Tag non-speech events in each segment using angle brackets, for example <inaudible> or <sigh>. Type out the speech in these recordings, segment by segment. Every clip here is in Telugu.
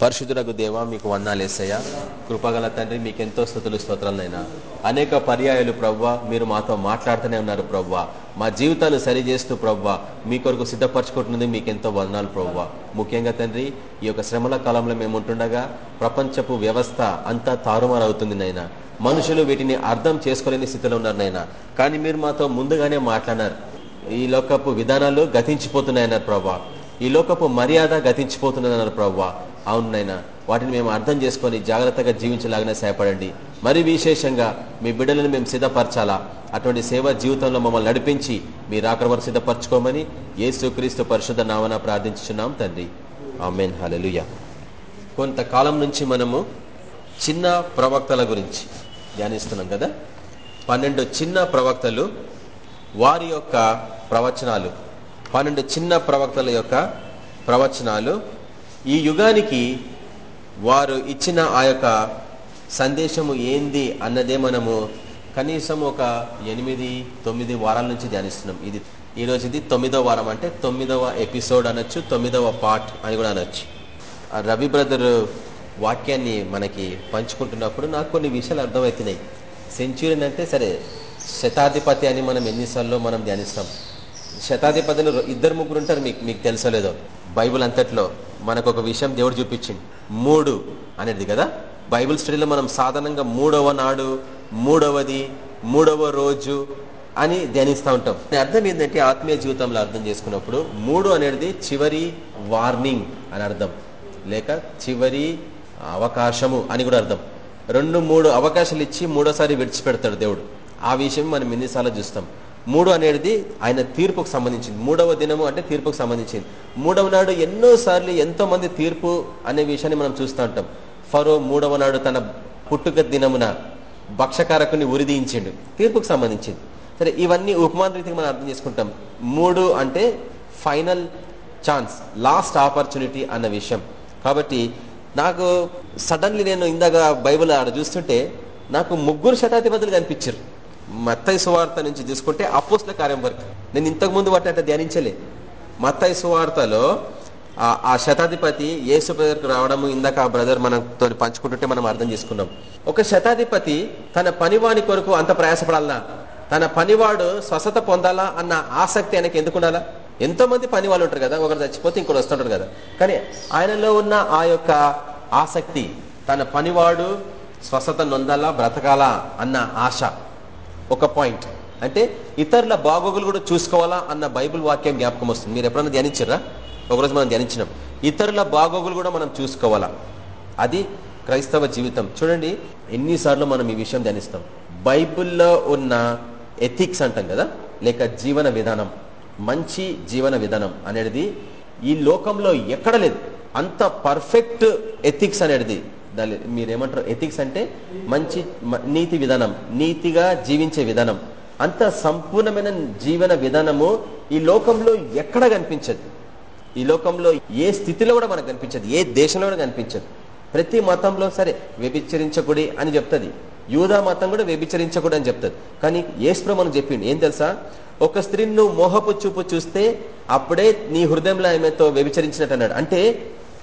పరిశుద్ధులకు దేవ మీకు వందాలేసయ్య కృపగల తండ్రి మీకెంతో స్థుతులు స్తోత్రాలైనా అనేక పర్యాయాలు ప్రవ్వా మీరు మాతో మాట్లాడుతూనే ఉన్నారు ప్రవ్వా. మా జీవితాలు సరిచేస్తూ ప్రవ్వా మీ కొరకు సిద్ధపరచుకుంటున్నది మీకెంతో వందనాలు ప్రవ్వా. ముఖ్యంగా తండ్రి ఈ యొక్క శ్రమల కాలంలో మేము ఉంటుండగా ప్రపంచపు వ్యవస్థ అంతా తారుమారవుతుంది నైనా. మనుషులు వీటిని అర్థం చేసుకోలేని స్థితిలో ఉన్నారు నైనా. కానీ మీరు మాతో ముందుగానే మాట్లాడారు ఈ లోకపు విధానాలు గతించిపోతున్నాయన్నారు ప్రవ్వా. ఈ లోకపు మర్యాద గతించిపోతున్నదన్నారు ప్రవ్వా. అవునైనా వాటిని మేము అర్థం చేసుకొని జాగ్రత్తగా జీవించలాగానే సహాయపడండి. మరి విశేషంగా మీ బిడ్డలను మేము సిద్ధపరచాలా? అటువంటి సేవా జీవితంలో మమ్మల్ని నడిపించి మీరు ఆఖరి సిద్ధపరచుకోమని యేసుక్రీస్తు పరిశుద్ధ నామన ప్రార్థించున్నాం తండ్రి. ఆమెన్. హలలుయ కొంతకాలం నుంచి మనము చిన్న ప్రవక్తల గురించి ధ్యానిస్తున్నాం కదా? పన్నెండు చిన్న ప్రవక్తలు వారి యొక్క ప్రవచనాలు. పన్నెండు చిన్న ప్రవక్తల యొక్క ప్రవచనాలు ఈ యుగానికి వారు ఇచ్చిన ఆ యొక్క సందేశము ఏంది అన్నదే మనము కనీసం ఒక ఎనిమిది తొమ్మిది వారాల నుంచి ధ్యానిస్తున్నాం. ఇది ఈరోజు ఇది తొమ్మిదవ వారం అంటే తొమ్మిదవ ఎపిసోడ్ అనొచ్చు తొమ్మిదవ పార్ట్ అని కూడా అనొచ్చు. రవి బ్రదర్ వాక్యాన్ని మనకి పంచుకుంటున్నప్పుడు నాకు కొన్ని విషయాలు అర్థమవుతున్నాయి. సెంచురీన్ అంటే సరే శతాధిపతి అని మనం ఎన్నిసార్లు మనం ధ్యానిస్తాం. శతాధిపతులు ఇద్దరు ముగ్గురు ఉంటారు మీకు మీకు తెలుసలేదో బైబుల్ అంతట్లో మనకు ఒక విషయం దేవుడు చూపించింది మూడు అనేది కదా? బైబుల్ స్టడీలో మనం సాధారణంగా మూడవ నాడు మూడవది మూడవ రోజు అని ధ్యానిస్తూ ఉంటాం. అర్థం ఏంటంటే ఆత్మీయ జీవితంలో అర్థం చేసుకున్నప్పుడు మూడు అనేది చివరి వార్నింగ్ అని అర్థం. లేక చివరి అవకాశము అని కూడా అర్థం. రెండు మూడు అవకాశాలు ఇచ్చి మూడోసారి విడిచిపెడతాడు దేవుడు. ఆ విషయం మనం ఎన్నిసార్లు చూస్తాం. మూడు అనేది ఆయన తీర్పుకు సంబంధించింది. మూడవ దినము అంటే తీర్పుకు సంబంధించింది. మూడవ నాడు ఎన్నో సార్లు ఎంతో మంది తీర్పు అనే విషయాన్ని మనం చూస్తూ ఉంటాం. ఫరో మూడవ నాడు తన పుట్టుక దినమున భక్షకారకుని ఉరిదించిండు తీర్పుకు సంబంధించింది. సరే ఇవన్నీ ఉపమాన రీతికి మనం అర్థం చేసుకుంటాం. మూడు అంటే ఫైనల్ ఛాన్స్ లాస్ట్ ఆపర్చునిటీ అన్న విషయం. కాబట్టి నాకు సడన్లీ నేను ఇందాక బైబుల్ ఆడ చూస్తుంటే నాకు ముగ్గురు శతాధిపతులు కనిపించారు. మత్తయ్య సువార్త నుంచి తీసుకుంటే అపోస్ల కార్యం వరకు. నేను ఇంతకు ముందు వాటి అంటే ధ్యానించలే. మత్తయ్య సువార్తలో ఆ శతాధిపతి యేసు బ్రదర్కు రావడము ఇందాక ఆ బ్రదర్ మనతో పంచుకుంటుంటే మనం అర్థం చేసుకున్నాం. ఒక శతాధిపతి తన పనివాని కొరకు అంత ప్రయాసపడాలనా తన పనివాడు స్వస్థత పొందాలా అన్న ఆసక్తి ఆయనకి ఎందుకు ఉండాలా? ఎంతో మంది పని వాళ్ళు ఉంటారు కదా ఒకరు చచ్చిపోతే ఇంకోటి వస్తుంటారు కదా. కానీ ఆయనలో ఉన్న ఆ యొక్క ఆసక్తి తన పనివాడు స్వస్థత నొందాలా బ్రతకాలా అన్న ఆశ. ఒక పాయింట్ అంటే ఇతరుల బాగోగులు కూడా చూసుకోవాలా అన్న బైబుల్ వాక్యం జ్ఞాపకం వస్తుంది. మీరు ఎప్పుడన్నా ధ్యానించరా ఒకరోజు మనం ధ్యానించినాం. ఇతరుల బాగోగులు కూడా మనం చూసుకోవాలా? అది క్రైస్తవ జీవితం. చూడండి ఎన్నిసార్లు మనం ఈ విషయం ధ్యానిస్తాం. బైబుల్లో ఉన్న ఎథిక్స్ అంటాం కదా? లేక జీవన విధానం. మంచి జీవన విధానం అనేది ఈ లోకంలో ఎక్కడ లేదు. అంత పర్ఫెక్ట్ ఎథిక్స్ అనేది దాని మీరేమంటారు? ఎథిక్స్ అంటే మంచి నీతి విధానం నీతిగా జీవించే విధానం. అంత సంపూర్ణమైన జీవన విధానము ఈ లోకంలో ఎక్కడ కనిపించదు. ఈ లోకంలో ఏ స్థితిలో కూడా మనకు కనిపించదు ఏ దేశంలో కూడా కనిపించదు. ప్రతి మతంలో సరే వ్యభిచరించకూడి అని చెప్తుంది. యూదా మతం కూడా వ్యభిచరించకూడదు అని చెప్తుంది. కానీ ఏసుప్రో మనం చెప్పిండు ఏం తెలుసా? ఒక స్త్రీని నువ్వు మోహపు చూపు చూస్తే అప్పుడే నీ హృదయంలో ఆమెతో వ్యభిచరించినట్టు అన్నాడు. అంటే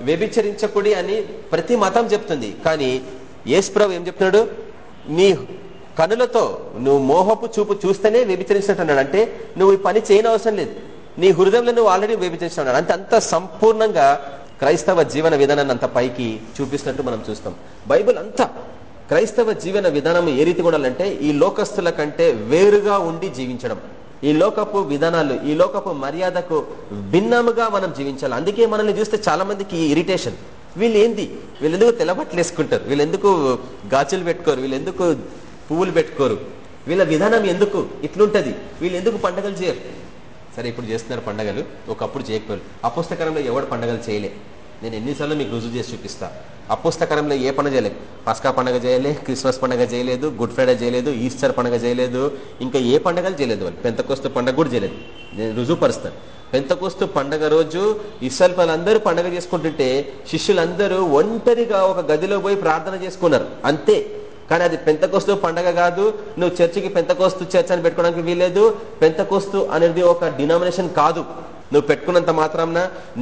వ్యభిచరించకుడి అని ప్రతి మతం చెప్తుంది. కానీ యేసుప్రభు ఏం చెప్తున్నాడు? నీ కనులతో నువ్వు మోహపు చూపు చూస్తేనే వ్యభిచరించినట్టున్నాడు అంటే నువ్వు ఈ పని చేయని అవసరం లేదు. నీ హృదయంలో నువ్వు ఆల్రెడీ వ్యభిచరించినాడు అంటే అంత సంపూర్ణంగా క్రైస్తవ జీవన విధానాన్ని అంత పైకి చూపిస్తున్నట్టు మనం చూస్తాం. బైబుల్ అంతా క్రైస్తవ జీవన విధానం ఏ రీతి ఉండాలంటే ఈ లోకస్తుల కంటే వేరుగా ఉండి జీవించడం. ఈ లోకపు విధానాలు ఈ లోకపు మర్యాదకు భిన్నముగా మనం జీవించాలి. అందుకే మనల్ని చూస్తే చాలా మందికి ఇరిటేషన్. వీళ్ళు ఏంది? వీళ్ళెందుకు తెల్లబట్టలు వేసుకుంటారు? వీళ్ళెందుకు గాజులు పెట్టుకోరు? వీళ్ళెందుకు పువ్వులు పెట్టుకోరు? వీళ్ళ విధానం ఎందుకు ఇట్లుంటది? వీళ్ళు ఎందుకు పండగలు చేయరు? సరే ఇప్పుడు చేస్తున్నారు పండగలు. ఒకప్పుడు చేయకపోయారు. అపుస్తకరంలో ఎవడు పండగలు చేయలే? నేను ఎన్నిసార్లు మీకు రుజువు చేసి చూపిస్తా. అపుస్తకరంలో ఏ పండుగ చేయలేదు. పస్కా పండుగ చేయలే క్రిస్మస్ పండుగ చేయలేదు గుడ్ ఫ్రైడే చేయలేదు ఈస్టర్ పండుగ చేయలేదు ఇంకా ఏ పండుగలు చేయలేదు వాళ్ళు. పెంతకోస్తు పండుగ కూడా చేయలేదు. నేను రుజువు పరుస్తాను. పెంతకోస్తు పండగ రోజు ఇసల్పలందరూ పండగ చేసుకుంటుంటే శిష్యులందరూ ఒంటరిగా ఒక గదిలో పోయి ప్రార్థన చేసుకున్నారు. అంతే. కానీ అది పెంతకోస్తు పండగ కాదు. నువ్వు చర్చికి పెంతకోస్తు చర్చ్ అని పెట్టుకోవడానికి వీలేదు పెంతకోస్తు అనేది ఒక డినామినేషన్ కాదు. నువ్వు పెట్టుకున్నంత మాత్రం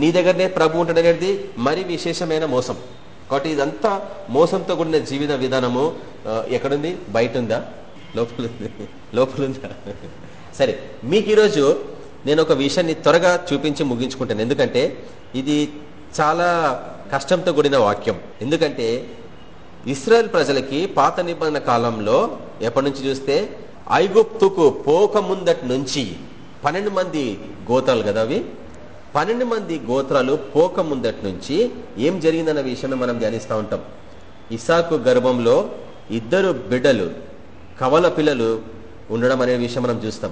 నీ దగ్గరనే ప్రభు ఉంటాడనేది మరి విశేషమైన మోసం. కాబట్టి ఇదంతా మోసంతో కూడిన జీవిత విధానము. ఎక్కడుంది? బయట ఉందా లోపల లోపలుందా? సరే మీకు ఈరోజు నేను ఒక విషయాన్ని త్వరగా చూపించి ముగించుకుంటాను. ఎందుకంటే ఇది చాలా కష్టంతో కూడిన వాక్యం. ఎందుకంటే ఇస్రాయల్ ప్రజలకి పాత నిబంధన కాలంలో ఎప్పటి నుంచి చూస్తే ఐగుప్తుకు పోక ముందటి నుంచి పన్నెండు మంది గోత్రాలు కదా అవి? పన్నెండు మంది గోత్రాలు పోక ముందటి నుంచి ఏం జరిగిందన్న విషయాన్ని మనం ధ్యానిస్తూ ఉంటాం. ఇసాకు గర్భంలో ఇద్దరు బిడ్డలు కవల పిల్లలు ఉండడం అనే విషయం మనం చూస్తాం.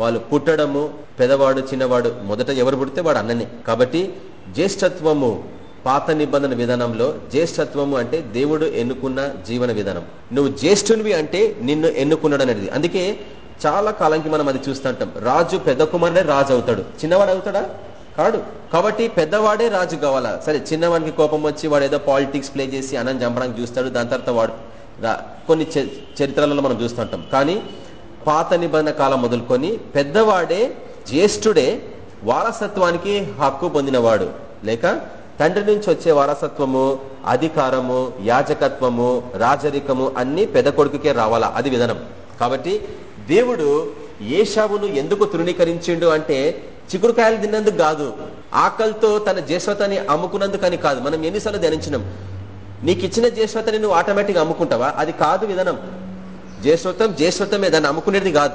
వాళ్ళు పుట్టడము పెదవాడు చిన్నవాడు మొదట ఎవరు పుడితే వాడు అన్ననే. కాబట్టి జ్యేష్ఠత్వము పాత నిబంధన విధానంలో జ్యేష్ఠత్వము అంటే దేవుడు ఎన్నుకున్న జీవన విధానం. నువ్వు జ్యేష్ఠునివి అంటే నిన్ను ఎన్నుకున్నాడు అనేది. అందుకే చాలా కాలంకి మనం అది చూస్తుంటాం. రాజు పెద్ద కుమారుడే రాజు అవుతాడు. చిన్నవాడు అవుతాడా? కాడు. కాబట్టి పెద్దవాడే రాజు కావాలా? సరే చిన్నవాడికి కోపం వచ్చి వాడు ఏదో పాలిటిక్స్ ప్లే చేసి అన్నం చంపడానికి చూస్తాడు. దాని తర్వాత వాడు కొన్ని చరిత్రలలో మనం చూస్తుంటాం. కానీ పాత నిబంధన కాలం మొదలుకొని పెద్దవాడే జ్యేష్ఠుడే వారసత్వానికి హక్కు పొందినవాడు. లేక తండ్రి నుంచి వచ్చే వారసత్వము అధికారము యాజకత్వము రాజరికము అన్ని పెద్ద కొడుకుకే రావాలా? అది విధానం. కాబట్టి దేవుడు ఏషావును ఎందుకు తృణీకరించిండు అంటే చిగురుకాయలు తిన్నందుకు కాదు ఆకలితో తన జ్యేష్ఠతని అమ్ముకున్నందుకని కాదు. మనం ఎన్నిసార్లు ధ్యానించినాం నీకు ఇచ్చిన జేశ్వతని నువ్వు ఆటోమేటిక్ అమ్ముకుంటావా? అది కాదు విధానం. జేశ్వతం జేశ్వతమే దాన్ని అమ్ముకునేది కాదు.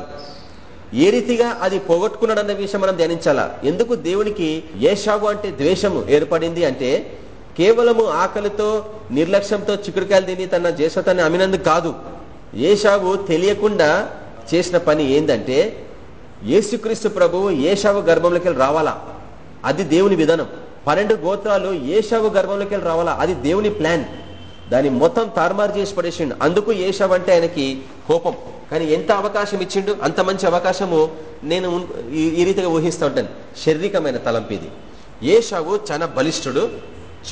ఏ రీతిగా అది పోగొట్టుకున్నాడన్న విషయం మనం ధ్యానించాలా? ఎందుకు దేవునికి ఏషావు అంటే ద్వేషము ఏర్పడింది అంటే కేవలము ఆకలితో నిర్లక్ష్యంతో చిక్కుడుకాయలు తిని తన జేశ్వతాన్ని అమ్మినందుకు కాదు. ఏషావు తెలియకుండా చేసిన పని ఏందంటే యేసుక్రీస్తు ప్రభువు ఏషావు గర్భంలోకి వెళ్ళి రావాలా? అది దేవుని విధానం. పన్నెండు గోత్రాలు ఏషావు గర్భంలోకి వెళ్ళి రావాలా? అది దేవుని ప్లాన్. దాన్ని మొత్తం తారుమారు చేసి పడేసిండు. అందుకు ఏషావు అంటే ఆయనకి కోపం. కానీ ఎంత అవకాశం ఇచ్చిండు? అంత మంచి అవకాశము నేను ఈ- ఈ రీతిగా ఊహిస్తూ ఉంటాను. శారీరకమైన తలంపు ఇది. ఏషావు చాలా బలిష్ఠుడు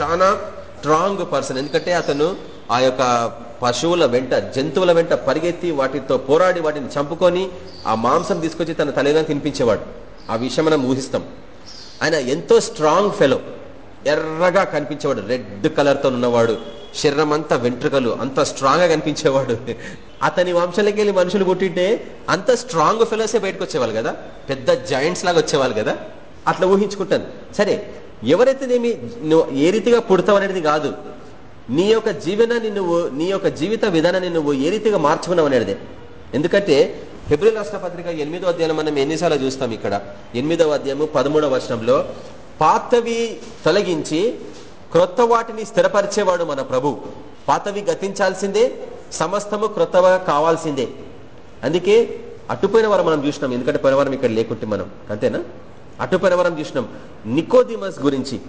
చాలా స్ట్రాంగ్ పర్సన్ ఎందుకంటే అతను ఆ యొక్క పశువుల వెంట జంతువుల వెంట పరిగెత్తి వాటితో పోరాడి వాటిని చంపుకొని ఆ మాంసం తీసుకొచ్చి తన తల్లిదండ్రులు తినిపించేవాడు. ఆ విషయం మనం ఊహిస్తాం. ఆయన ఎంతో స్ట్రాంగ్ ఫెలో ఎర్రగా కనిపించేవాడు. రెడ్ కలర్తో ఉన్నవాడు. శరీరం అంతా వెంట్రుకలు. అంత స్ట్రాంగ్గా కనిపించేవాడు. అతని వంశంలోకి వెళ్ళి మనుషులు పుట్టింటే అంత స్ట్రాంగ్ ఫెలోసే బయటకు వచ్చేవాళ్ళు కదా? పెద్ద జాయింట్స్ లాగా వచ్చేవాళ్ళు కదా? అట్లా ఊహించుకుంటాను. సరే ఎవరైతేనేమి నువ్వు ఏ రీతిగా పుడతావు అనేది కాదు. నీ యొక్క జీవనాన్ని నువ్వు నీ యొక్క జీవిత విధానాన్ని నువ్వు ఏ రీతిగా మార్చుకున్నావు అనేది. ఎందుకంటే ఫిబ్రవరి రాష్ట్ర పత్రిక ఎనిమిదో అధ్యాయం మనం ఎన్నిసార్లు చూస్తాం ఇక్కడ. ఎనిమిదవ అధ్యాయము పదమూడవ వర్షంలో పాతవి తొలగించి క్రొత్త వాటిని స్థిరపరిచేవాడు మన ప్రభు. పాతవి గతించాల్సిందే సమస్తము క్రొత్తగా కావాల్సిందే. అందుకే అటుపోయిన వారం మనం చూసినాం. ఎందుకంటే పోయినవారం ఇక్కడ లేకుంటే మనం. అంతేనా? అటుపోయిన వారం చూసినాం. నికోదిమస్ గురించి.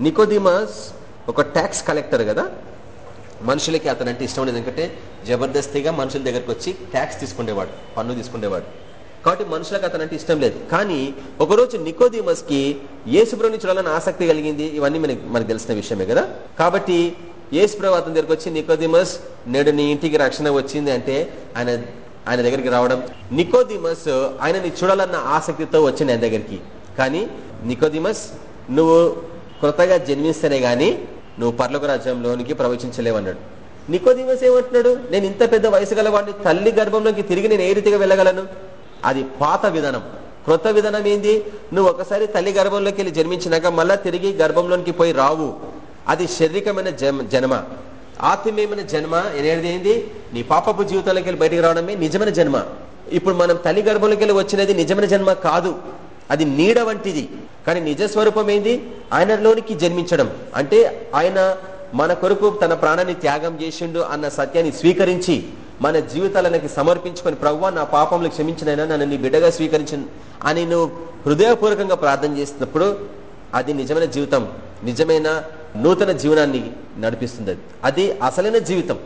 నికోదిమస్ ఒక ట్యాక్స్ కలెక్టర్ కదా మనుషులకి అతనంటే ఇష్టం లేదు ఎందుకంటే జబర్దస్తిగా మనుషుల దగ్గరకు వచ్చి ట్యాక్స్ తీసుకునేవాడు పన్ను తీసుకునేవాడు కాబట్టి మనుషులకు అతనంటే ఇష్టం లేదు. కానీ ఒకరోజు నికోదీమస్కి కి యేసుప్రభుని చూడాలని ఆసక్తి కలిగింది. ఇవన్నీ మనకి మనకు తెలిసిన విషయమే కదా. కాబట్టి యేసుప్రభు అతని దగ్గరకు వచ్చి నికోదీమస్ నేడు నీ ఇంటికి రక్షణ వచ్చింది. అంటే ఆయన ఆయన దగ్గరికి రావడం నికోదిమస్ ఆయనని చూడాలన్న ఆసక్తితో వచ్చింది ఆయన దగ్గరికి. కానీ నికోదిమస్ నువ్వు కొత్తగా జన్మిస్తేనే గాని నువ్వు పర్లకు రాజ్యంలోనికి ప్రవచించలేవన్నాడు నికోదిమస్ ఏమంటున్నాడు? నేను ఇంత పెద్ద వయసు గలవాడిని తల్లి గర్భంలోకి తిరిగి నేను ఏ రీతిగా వెళ్ళగలను? అది పాత విధానం. క్రొత్త విధానం ఏంది? నువ్వు ఒకసారి తల్లి గర్భంలోకి వెళ్ళి జన్మించినాక మళ్ళా తిరిగి గర్భంలోనికి పోయి రావు. అది శారీరకమైన జన్మ- జన్మ. ఆత్మీయమైన జన్మ అనేది ఏంది? నీ పాపపు జీవితంలోకి వెళ్ళి బయటికి రావడమే నిజమైన జన్మ. ఇప్పుడు మనం తల్లి గర్భంలోకి వెళ్ళి వచ్చినది నిజమైన జన్మ కాదు. అది నీడ వంటిది. కానీ నిజ స్వరూపం ఏంది? ఆయనలోనికి జన్మించడం. అంటే ఆయన మన కొరకు తన ప్రాణాన్ని త్యాగం చేసిండు అన్న సత్యాన్ని స్వీకరించి మన జీవితాలకి సమర్పించుకొని ప్రవ్వా నా పాపంలో క్షమించినైనా నన్ను నీ బిడ్డగా స్వీకరించిన అని నువ్వు హృదయపూర్వకంగా ప్రార్థన చేసినప్పుడు అది నిజమైన జీవితం. నిజమైన నూతన జీవనాన్ని నడిపిస్తుంది. అది. అది అసలైన జీవితం.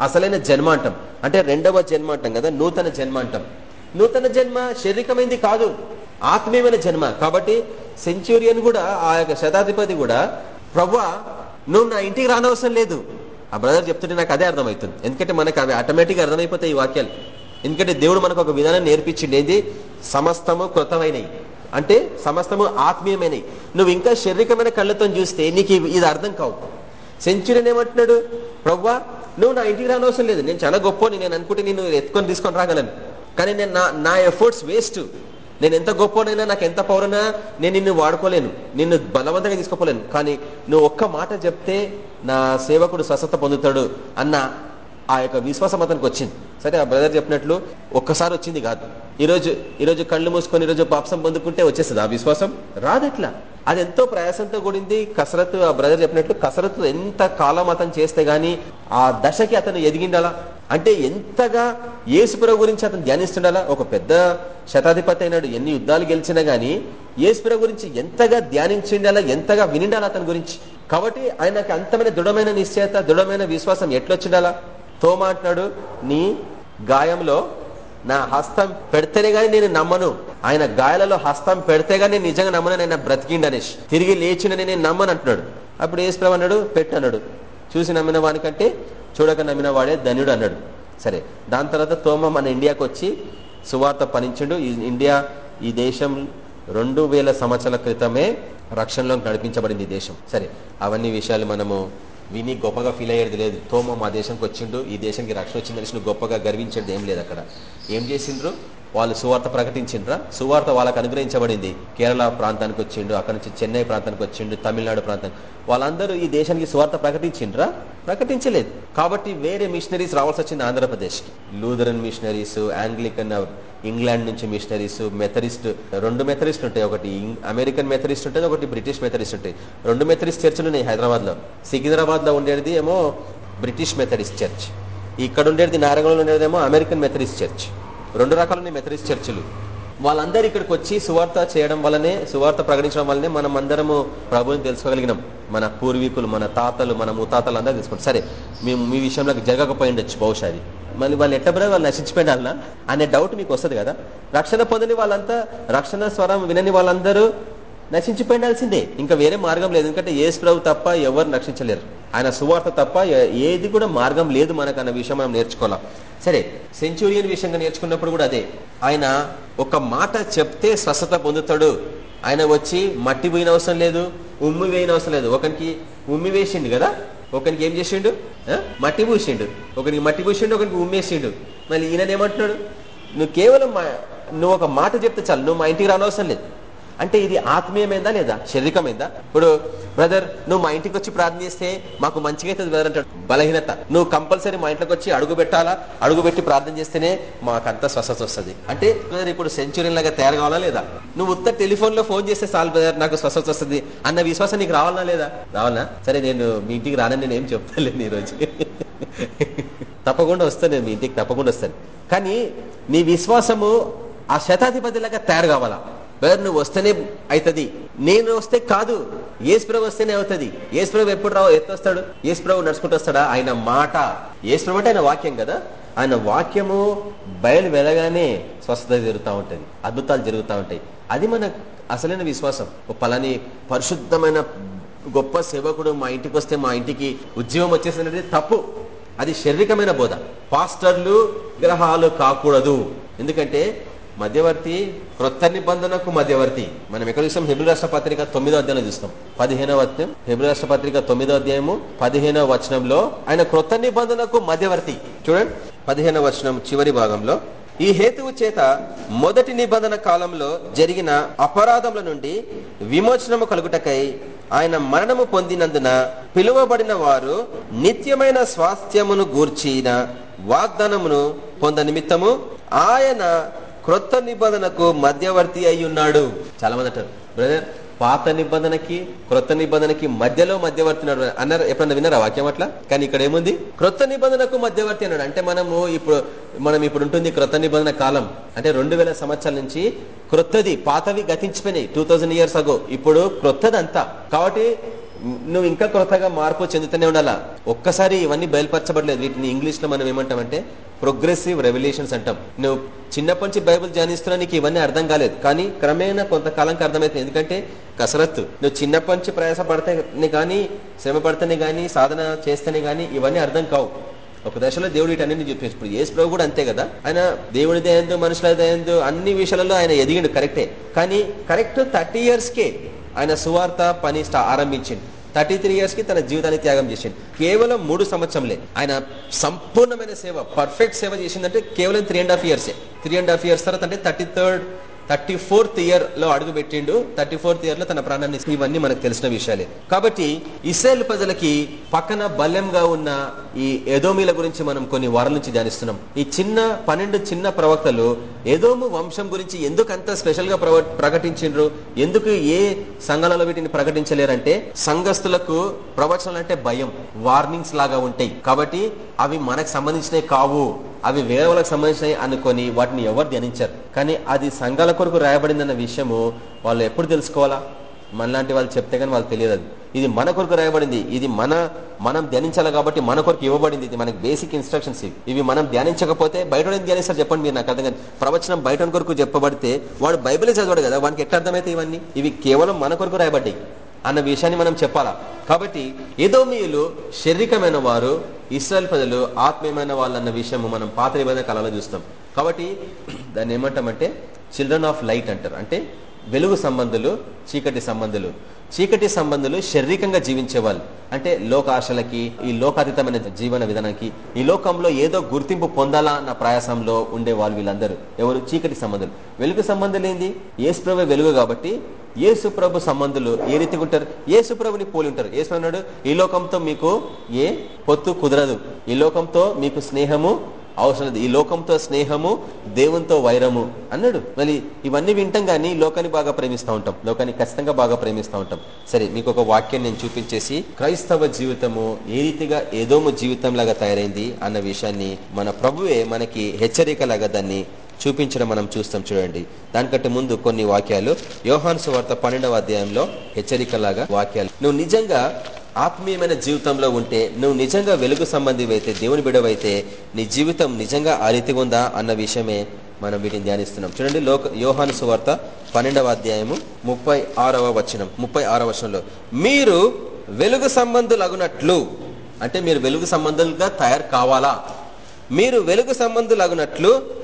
అసలైన జన్మ అంటాం అంటే రెండవ జన్మ అంటాం కదా? నూతన జన్మ అంటాం నూతన జన్మ శారీరకమైంది కాదు. ఆత్మీయమైన జన్మ. కాబట్టి సెంచురియన్ కూడా ఆ యొక్క శతాధిపతి కూడా ప్రవ్వా నువ్వు నా ఇంటికి రానవసరం లేదు. ఆ బ్రదర్ చెప్తుంటే నాకు అదే అర్థమవుతుంది. ఎందుకంటే మనకు అవి ఆటోమేటిక్గా అర్థమైపోతాయి ఈ వాక్యాలు. ఎందుకంటే దేవుడు మనకు ఒక విధానం నేర్పించింది ఏంది? సమస్తము కృతమైనవి. అంటే సమస్తము ఆత్మీయమైనవి. నువ్వు ఇంకా శారీరకమైన కళ్ళతో చూస్తే నీకు ఇది అర్థం కావు. సెంచురీ ఏమంటున్నాడు? ప్రవ్వా నువ్వు నా ఇంటికి రానవసరం లేదు. నేను చాలా గొప్పని నేను అనుకుంటే నేను ఎత్తుకొని తీసుకొని రాగలను. కానీ నేను నా నా ఎఫర్ట్స్ వేస్ట్. నేను ఎంత గొప్పనైనా నాకు ఎంత పౌరనా నేను నిన్ను వాడుకోలేను నిన్ను బలవంతంగా తీసుకోపోలేను కానీ నువ్వు ఒక్క మాట చెప్తే నా సేవకుడు స్వస్థత పొందుతాడు అన్న ఆ యొక్క విశ్వాసం అతనికి వచ్చింది. సరే ఆ బ్రదర్ చెప్పినట్లు ఒక్కసారి వచ్చింది కాదు. ఈరోజు ఈరోజు కళ్ళు మూసుకొని ఈరోజు పాపసం పొందుకుంటే వచ్చేస్తుంది. ఆ విశ్వాసం రాదట్లా. అది ఎంతో ప్రయాసంతో కూడింది. కసరత్తు ఆ బ్రదర్ చెప్పినట్లు కసరత్తు ఎంత కాలం అతను చేస్తే గానీ ఆ దశకి అతను ఎదిగిండాలా? అంటే ఎంతగా యేసుపుర గురించి అతను ధ్యానిస్తుండాలా? ఒక పెద్ద శతాధిపతి అయినాడు. ఎన్ని యుద్ధాలు గెలిచినా గానీ యేసుపుర గురించి ఎంతగా ధ్యానించిండాలా? ఎంతగా వినిండాలా అతని గురించి? కాబట్టి ఆయనకి అంతమైన దృఢమైన నిశ్చయత దృఢమైన విశ్వాసం ఎట్లొచ్చిండాలా? తోమ అంటున్నాడు నీ గాయంలో నా హస్తం పెడితేనే గానీ నేను నమ్మను. ఆయన గాయాలలో హస్తం పెడితే గానీ నేను నిజంగా నమ్మను ఆయన బ్రతికిండనేసి తిరిగి లేచిండని నేను నమ్మను అంటున్నాడు. అప్పుడు ఏసుప్రభు అన్నాడు పెట్టన్నాడు చూసి నమ్మిన వానికంటే చూడక నమ్మిన వాడే ధన్యుడు అన్నాడు. సరే దాని తర్వాత తోమ మన ఇండియాకు వచ్చి సువార్త పనించుండు. ఇండియా ఈ దేశం రెండు సంవత్సరాల క్రితమే రక్షణలోకి నడిపించబడింది ఈ దేశం. సరే అవన్నీ విషయాలు మనము విని గొప్పగా ఫీల్ అయ్యేది లేదు. తోమ మా దేశంకి వచ్చిండు ఈ దేశానికి రక్షణ వచ్చిందని గొప్పగా గర్వించేది ఏం లేదు అక్కడ. ఏం చేసిండ్రు? వాళ్ళు సువార్త ప్రకటించిండ్రా? సువార్త వాళ్ళకి అనుగ్రహించబడింది. కేరళ ప్రాంతానికి వచ్చిండు అక్కడ నుంచి చెన్నై ప్రాంతానికి వచ్చిండు తమిళనాడు ప్రాంతానికి. వాళ్ళందరూ ఈ దేశానికి సువార్త ప్రకటించిండ్రా? ప్రకటించలేదు. కాబట్టి వేరే మిషనరీస్ రావాల్సి వచ్చింది ఆంధ్రప్రదేశ్కి. లూథరన్ మిషనరీస్ ఆంగ్లికన్ ఇంగ్లాండ్ నుంచి మిషనరీస్ మెథరిస్ట్ రెండు మెథరిస్ట్ ఉంటాయి. ఒకటి అమెరికన్ మెథరిస్ట్ ఉంటుంది ఒకటి బ్రిటిష్ మెథరిస్ట్ ఉంటాయి. రెండు మెథరిస్ట్ చర్చిలు ఉన్నాయి హైదరాబాద్లో. సికింద్రాబాద్లో ఉండేది ఏమో బ్రిటిష్ మెథరిస్ట్ చర్చ్ ఇక్కడ ఉండేది నారంగంలో ఉండేదేమో అమెరికన్ మెథరిస్ట్ చర్చ్ రెండు రకాలున్నాయి మెథడిస్ట్ చర్చిలు. వాళ్ళందరూ ఇక్కడికి వచ్చి సువార్త చేయడం వల్లనే సువార్త ప్రకటించడం వల్లనే మనం అందరము ప్రభుని తెలుసుకోగలిగినాం. మన పూర్వీకులు మన తాతలు మన ముతాతలు అందరూ తెలుసుకోండి. సరే మేము మీ విషయంలో జరగకపోయిండొచ్చు బహుశా అది. మళ్ళీ వాళ్ళు ఎట్ట వాళ్ళు నశించిపోయినా అనే డౌట్ మీకు వస్తుంది కదా? రక్షణ పొందని వాళ్ళంతా రక్షణ స్వరం వినని వాళ్ళందరూ నశించిపోయిండాల్సిందే ఇంకా వేరే మార్గం లేదు. ఎందుకంటే ఏసు ప్రభు తప్ప ఎవరు రక్షించలేరు. ఆయన సువార్త తప్ప ఏది కూడా మార్గం లేదు మనకు అన్న విషయం మనం నేర్చుకోవాలా? సరే సెంచురియన్ విషయంగా నేర్చుకున్నప్పుడు కూడా అదే. ఆయన ఒక మాట చెప్తే స్వస్థత పొందుతాడు. ఆయన వచ్చి మట్టి పోయిన అవసరం లేదు ఉమ్మి వేయిన అవసరం లేదు. ఒకరికి ఉమ్మి వేసిండు కదా? ఒకరికి ఏం చేసిండు? మట్టి పూసిండు. ఒకరికి మట్టి పూసిండు ఒకరికి ఉమ్మేసిండు మళ్ళీ ఈయన ఏమంటున్నాడు నువ్వు కేవలం నువ్వు ఒక మాట చెప్తే చాలు. నువ్వు మా ఇంటికి రానవసరం లేదు. అంటే ఇది ఆత్మీయమైందా లేదా? శారీరకమైందా? ఇప్పుడు బ్రదర్ నువ్వు మా ఇంటికి వచ్చి ప్రార్థన చేస్తే మాకు మంచిగా అవుతుంది బ్రదర్ అంటాడు. బలహీనత. నువ్వు కంపల్సరీ మా ఇంట్లోకి వచ్చి అడుగు పెట్టాలా? అడుగు పెట్టి ప్రార్థన చేస్తేనే మాకంతా స్వస్థత వస్తుంది. అంటే బ్రదర్ ఇప్పుడు సెంచురీ లాగా తయారు కావాలా లేదా? నువ్వు ఉత్త టెలిఫోన్లో ఫోన్ చేస్తే చాలు బ్రదర్ నాకు స్వస్థత వస్తుంది అన్న విశ్వాసం నీకు రావాలా లేదా? రావాలా సరే నేను మీ ఇంటికి రానని నేను ఏం చెప్తాను ఈరోజు. <laughs> తప్పకుండా వస్తాను నేను మీ ఇంటికి తప్పకుండా వస్తాను. కానీ నీ విశ్వాసము ఆ శతాధిపతిలాగా తయారు కావాలా? బ్రదర్ నువ్వు వస్తేనే అవుతుంది నేను వస్తే కాదు. ఏసుప్రభు వస్తేనే అవుతుంది. ఏసుప్రభు ఎప్పుడు రావు? ఎత్తొస్తాడు ఏసుప్రభు నడుచుకుంటూ వస్తాడా? ఆయన మాట. ఏసుప్రభు అంటే ఆయన వాక్యం కదా? ఆయన వాక్యము బయలు వెళ్ళగానే స్వస్థత జరుగుతూ ఉంటుంది. అద్భుతాలు జరుగుతూ ఉంటాయి. అది మన అసలైన విశ్వాసం. పలాని పరిశుద్ధమైన గొప్ప సేవకుడు మా ఇంటికి వస్తే మా ఇంటికి ఉద్యమం వచ్చేసినది తప్పు. అది శారీరకమైన బోధ. పాస్టర్లు గ్రహాలు కాకూడదు. ఎందుకంటే మధ్యవర్తి క్రొత్త నిబంధనకు మధ్యవర్తి. మనం ఎక్కడ చూస్తాం హెబ్రి రాష్ట్ర పత్రిక తొమ్మిదో అధ్యాయంలో చూస్తాం. పదిహేనవ వచనం. హెబ్రి రాష్ట్ర పత్రిక తొమ్మిదో అధ్యాయము పదిహేనవ వచనంలో ఆయన క్రొత్త నిబంధనకు మధ్యవర్తి. చూడండి. పదిహేనవ వచనం చివరి భాగంలో. ఈ హేతువు చేత మొదటి నిబంధన కాలంలో జరిగిన అపరాధముల నుండి విమోచనము కలుగుటకై ఆయన మరణము పొందినందున పిలువబడిన వారు నిత్యమైన స్వాస్థ్యమును గూర్చిన వాగ్దానమును పొంద నిమిత్తము ఆయన క్రొత్త నిబంధనకు మధ్యవర్తి అయి ఉన్నాడు. చాలా మంది అంటారు బ్రదర్ పాత నిబంధనకి క్రొత్త నిబంధనకి మధ్యలో మధ్యవర్తి అన్నారు ఎప్పుడన్నా విన్నారా వాక్యం అట్లా? కానీ ఇక్కడ ఏముంది? క్రొత్త నిబంధనకు మధ్యవర్తి అన్నాడు. అంటే మనము ఇప్పుడు మనం ఇప్పుడు ఉంటుంది క్రొత్త నిబంధన కాలం. అంటే రెండు సంవత్సరాల నుంచి క్రొత్తది పాతవి గతించిపోయినాయి టూ ఇయర్స్ అగో ఇప్పుడు క్రొత్తది అంతా కాబట్టి నువ్వు ఇంకా కొత్తగా మార్పు చెందుతూనే ఉండాలా? ఒక్కసారి ఇవన్నీ బయలుపరచబడలేదు. వీటిని ఇంగ్లీష్లో మనం ఏమంటామంటే ప్రోగ్రెసివ్ రెవల్యూషన్స్ అంటాం. నువ్వు చిన్నప్పటి నుంచి బైబుల్ ధ్యానిస్తున్నా నీకు ఇవన్నీ అర్థం కాలేదు. కానీ క్రమేణా కొంతకాలంకి అర్థమవుతుంది. ఎందుకంటే కసరత్తు. నువ్వు చిన్నప్పటి నుంచి ప్రయాసపడితేనే కానీ శ్రమ పడితేనే కానీ సాధన చేస్తేనే కానీ ఇవన్నీ అర్థం కావు. ఒక దశలో దేవుడు వీటన్ని చెప్పేసి ఇప్పుడు ఏసు ప్రభు కూడా అంతే కదా? ఆయన దేవుడి దయందు మనుషుల దయందు అన్ని విషయాలలో ఆయన ఎదిగిండు. కరెక్టే. కానీ కరెక్ట్ థర్టీ ఇయర్స్కే ఆయన సువార్త పని ఆరంభించింది థర్టీ త్రీ ఇయర్స్కి తన జీవితాన్ని త్యాగం చేసింది కేవలం మూడు సంవత్సరంలే. ఆయన సంపూర్ణమైన సేవ పర్ఫెక్ట్ సేవ చేసిందంటే కేవలం త్రీ అండ్ హాఫ్ ఇయర్సే త్రీ అండ్ హాఫ్ ఇయర్స్ తర్వాత అంటే థర్టీ థర్డ్ థర్టీ ఫోర్త్ ఇయర్లో అడుగు పెట్టిండు. థర్టీ ఫోర్త్ ఇయర్లో తన ప్రాణాన్ని ఇవన్నీ మనకు తెలిసిన విషయాలే. కాబట్టి ఇస్రాయల్ ప్రజలకి పక్కన బల్యంగా ఉన్న ఈ ఎదోమీల గురించి మనం కొన్ని వారాల నుంచి ధ్యానిస్తున్నాం. ఈ చిన్న పన్నెండు చిన్న ప్రవక్తలు ఎదోము వంశం గురించి ఎందుకు అంత స్పెషల్గా ప్రకటించిండ్రు? ఎందుకు ఏ సంఘాలలో వీటిని ప్రకటించలేరంటే సంఘస్థులకు ప్రవచనాలు అంటే భయం వార్నింగ్స్ లాగా ఉంటాయి. కాబట్టి అవి మనకు సంబంధించినవి కావు. అవి వేరే వాళ్ళకి సంబంధించినవి అనుకొని వాటిని ఎవరు ధ్యానించారు. కానీ అది సంఘాల కొరకు రాయబడిందన్న విషయము వాళ్ళు ఎప్పుడు తెలుసుకోవాలా? మనలాంటి వాళ్ళు చెప్తే కానీ వాళ్ళు తెలియదు ఇది మన కొరకు రాయబడింది. ఇది మన మనం ధ్యానించాలి కాబట్టి మన కొరకు ఇవ్వబడింది. ఇది మనకి బేసిక్ ఇన్స్ట్రక్షన్స్ ఇవి. ఇవి మనం ధ్యానించకపోతే బయట ధ్యానిస్తారు చెప్పండి మీరు నాకు అర్థం కానీ ప్రవచనం బయట కొరకు చెప్పబడితే వాడు బైబిలే చదవడు కదా. వానికి ఎట్లా అర్థమైతే ఇవన్నీ? ఇవి కేవలం మన కొరకు రాయబడ్డాయి. అన్న విషయాన్ని మనం చెప్పాలా? కాబట్టి ఏదోమీయులు శారీరకమైన వారు ఇస్రాయల్ ప్రజలు ఆత్మీయమైన వాళ్ళు అన్న విషయం మనం పాత నిబంధన కళలో చూస్తాం. కాబట్టి దాన్ని ఏమంటామంటే చిల్డ్రన్ ఆఫ్ లైట్ అంటారు. అంటే వెలుగు సంబంధులు చీకటి సంబంధులు. చీకటి సంబంధులు శారీరకంగా జీవించే వాళ్ళు అంటే లోకాశలకి ఈ లోకాతీతమైన జీవన విధానానికి ఈ లోకంలో ఏదో గుర్తింపు పొందాలా అన్న ప్రయాసంలో ఉండేవాళ్ళు వీళ్ళందరూ. ఎవరు? చీకటి సంబంధులు. వెలుగు సంబంధులు ఏంది? ఏసుప్రభు వెలుగు కాబట్టి ఏసుప్రభు సంబంధులు ఏ రీతిగా ఉంటారు? ఏసుప్రభుని పోలి ఉంటారు. ఏసు అన్నాడు ఈ లోకంతో మీకు ఏ పొత్తు కుదరదు. ఈ లోకంతో మీకు స్నేహము అవసరం ఈ లోకంతో స్నేహము దేవునితో వైరము. అన్నాడు. మళ్ళీ ఇవన్నీ వింటాం కానీ లోకాన్ని బాగా ప్రేమిస్తూ ఉంటాం. లోకాన్ని ఖచ్చితంగా బాగా ప్రేమిస్తూ ఉంటాం. సరే మీకు ఒక వాక్యం నేను చూపించేసి క్రైస్తవ జీవితము ఏ రీతిగా ఏదోమో జీవితం లాగా తయారైంది? అన్న విషయాన్ని మన ప్రభువే మనకి హెచ్చరికలాగా దాన్ని చూపించడం మనం చూస్తాం చూడండి. దానికంటే ముందు కొన్ని వాక్యాలు. యోహాను వార్త పన్నెండవ అధ్యాయంలో హెచ్చరికలాగా వాక్యాలు. నువ్వు నిజంగా ఆత్మీయమైన జీవితంలో ఉంటే నువ్వు నిజంగా వెలుగు సంబంధివైతే దేవుని బిడవైతే నీ జీవితం నిజంగా ఆ రీతిగా ఉందా అన్న విషయమే మనం వీటిని ధ్యానిస్తున్నాం. చూడండి లోక యోహాను సువార్త పన్నెండవ అధ్యాయము ముప్పై ఆరవ వచనం ముప్పై ఆరవ వచనంలో. మీరు వెలుగు సంబంధులగునట్లు అంటే మీరు వెలుగు సంబంధులుగా తయారు కావాలా? మీరు వెలుగు సంబంధులగునట్లు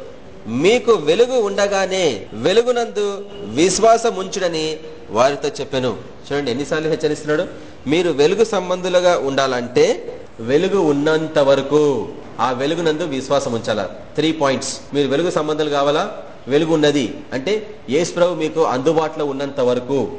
మీకు వెలుగు ఉండగానే వెలుగునందు విశ్వాసం ఉంచుడని వారితో చెప్పాను. చూడండి ఎన్నిసార్లు హెచ్చరిస్తున్నాడు? మీరు వెలుగు సంబంధులుగా ఉండాలంటే వెలుగు ఉన్నంత వరకు ఆ వెలుగునందు విశ్వాసం ఉంచాల త్రీ పాయింట్స్ మీరు వెలుగు సంబంధాలు కావాలా? వెలుగు ఉన్నది. అంటే యేసు ప్రభు మీకు అందుబాటులో ఉన్నంత వరకు.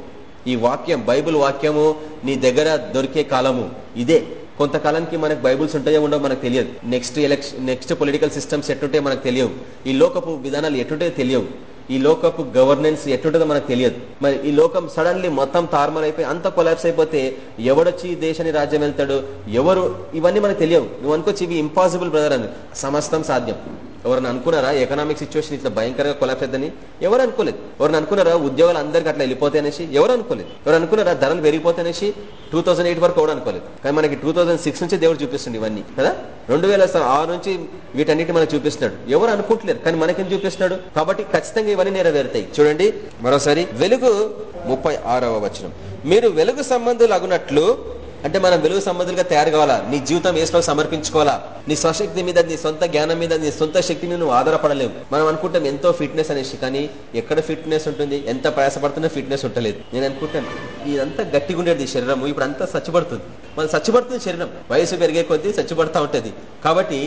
ఈ వాక్యం బైబిల్ వాక్యము నీ దగ్గర దొరికే కాలము. ఇదే. కొంతకాలానికి మనకు బైబుల్స్ ఉంటాయో ఉండవు మనకు తెలియదు. Next election next political systems ఎట్టుంటే మనకు తెలియవు. ఈ లోకపు విధానాలు ఎట్టుంటే తెలియవు. ఈ లోకపు గవర్నెన్స్ ఎట్టుంటుందో మనకు తెలియదు. మరి ఈ లోకం సడన్లీ మొత్తం తారుమారు అయిపోయి అంత కొలాబ్స్ అయిపోతే ఎవడొచ్చి దేశాన్ని రాజ్యం వెళ్తాడు? ఎవరు? ఇవన్నీ మనకు తెలియవు. నువ్వు అనుకోవచ్చు ఇవి ఇంపాసిబుల్ బ్రదర్ అని. సమస్తం సాధ్యం. ఎవరైనా అనుకున్నారా? ఎకనామిక్ సిచ్యువేషన్ ఇట్లా భయంకరంగా కొలాప్స్ అవుతుందని ఎవరు అనుకోలేదు. ఎవరిని అనుకున్నారా? ఉద్యోగాలు అందరికీ అట్లా వెళ్ళిపోతాయి అనేసి? ఎవరు అనుకోలేదు. ఎవరు అనుకున్నారా? ధరలు పెరిగిపోతాయనేసి టూ థౌసండ్ ఎయిట్ వరకు ఎవరు అనుకోలేదు. కానీ మనకి టూ సిక్స్ నుంచి దేవుడు చూపిస్తుంది ఇవన్నీ కదా? రెండు వేల ఆరు నుంచి వీటన్నిటి మనకు చూపిస్తున్నాడు. ఎవరు అనుకుంటలేరు కానీ మనకేం చూపిస్తున్నాడు? కాబట్టి ఖచ్చితంగా ఇవన్నీ నెరవేరుతాయి. చూడండి మరోసారి వెలుగు ముప్పై ఆరవ వచనం. మీరు వెలుగు సంబంధులు అగునట్లు అంటే మనం వెలుగు సంబంధులుగా తయారు కావాలా? నీ జీవితం ఏసులో సమర్పించుకోవాలా? నీ స్వశక్తి మీద నీ సొంత జ్ఞానం మీద నీ సొంత శక్తిని నువ్వు ఆధారపడలేవు. మనం అనుకుంటాం ఎంతో ఫిట్నెస్ అనేసి కానీ ఎక్కడ ఫిట్నెస్ ఉంటుంది ఎంత ప్రయాసపడుతున్నా ఫిట్నెస్ ఉండలేదు. నేను అనుకుంటాను ఇదంతా గట్టిగా ఉండేది శరీరం ఇప్పుడు అంతా సచ్చిపడుతుంది మనం సచ్చిపడుతుంది శరీరం వయసు పెరిగే కొద్దీ సచ్చిపడతా ఉంటుంది. కాబట్టి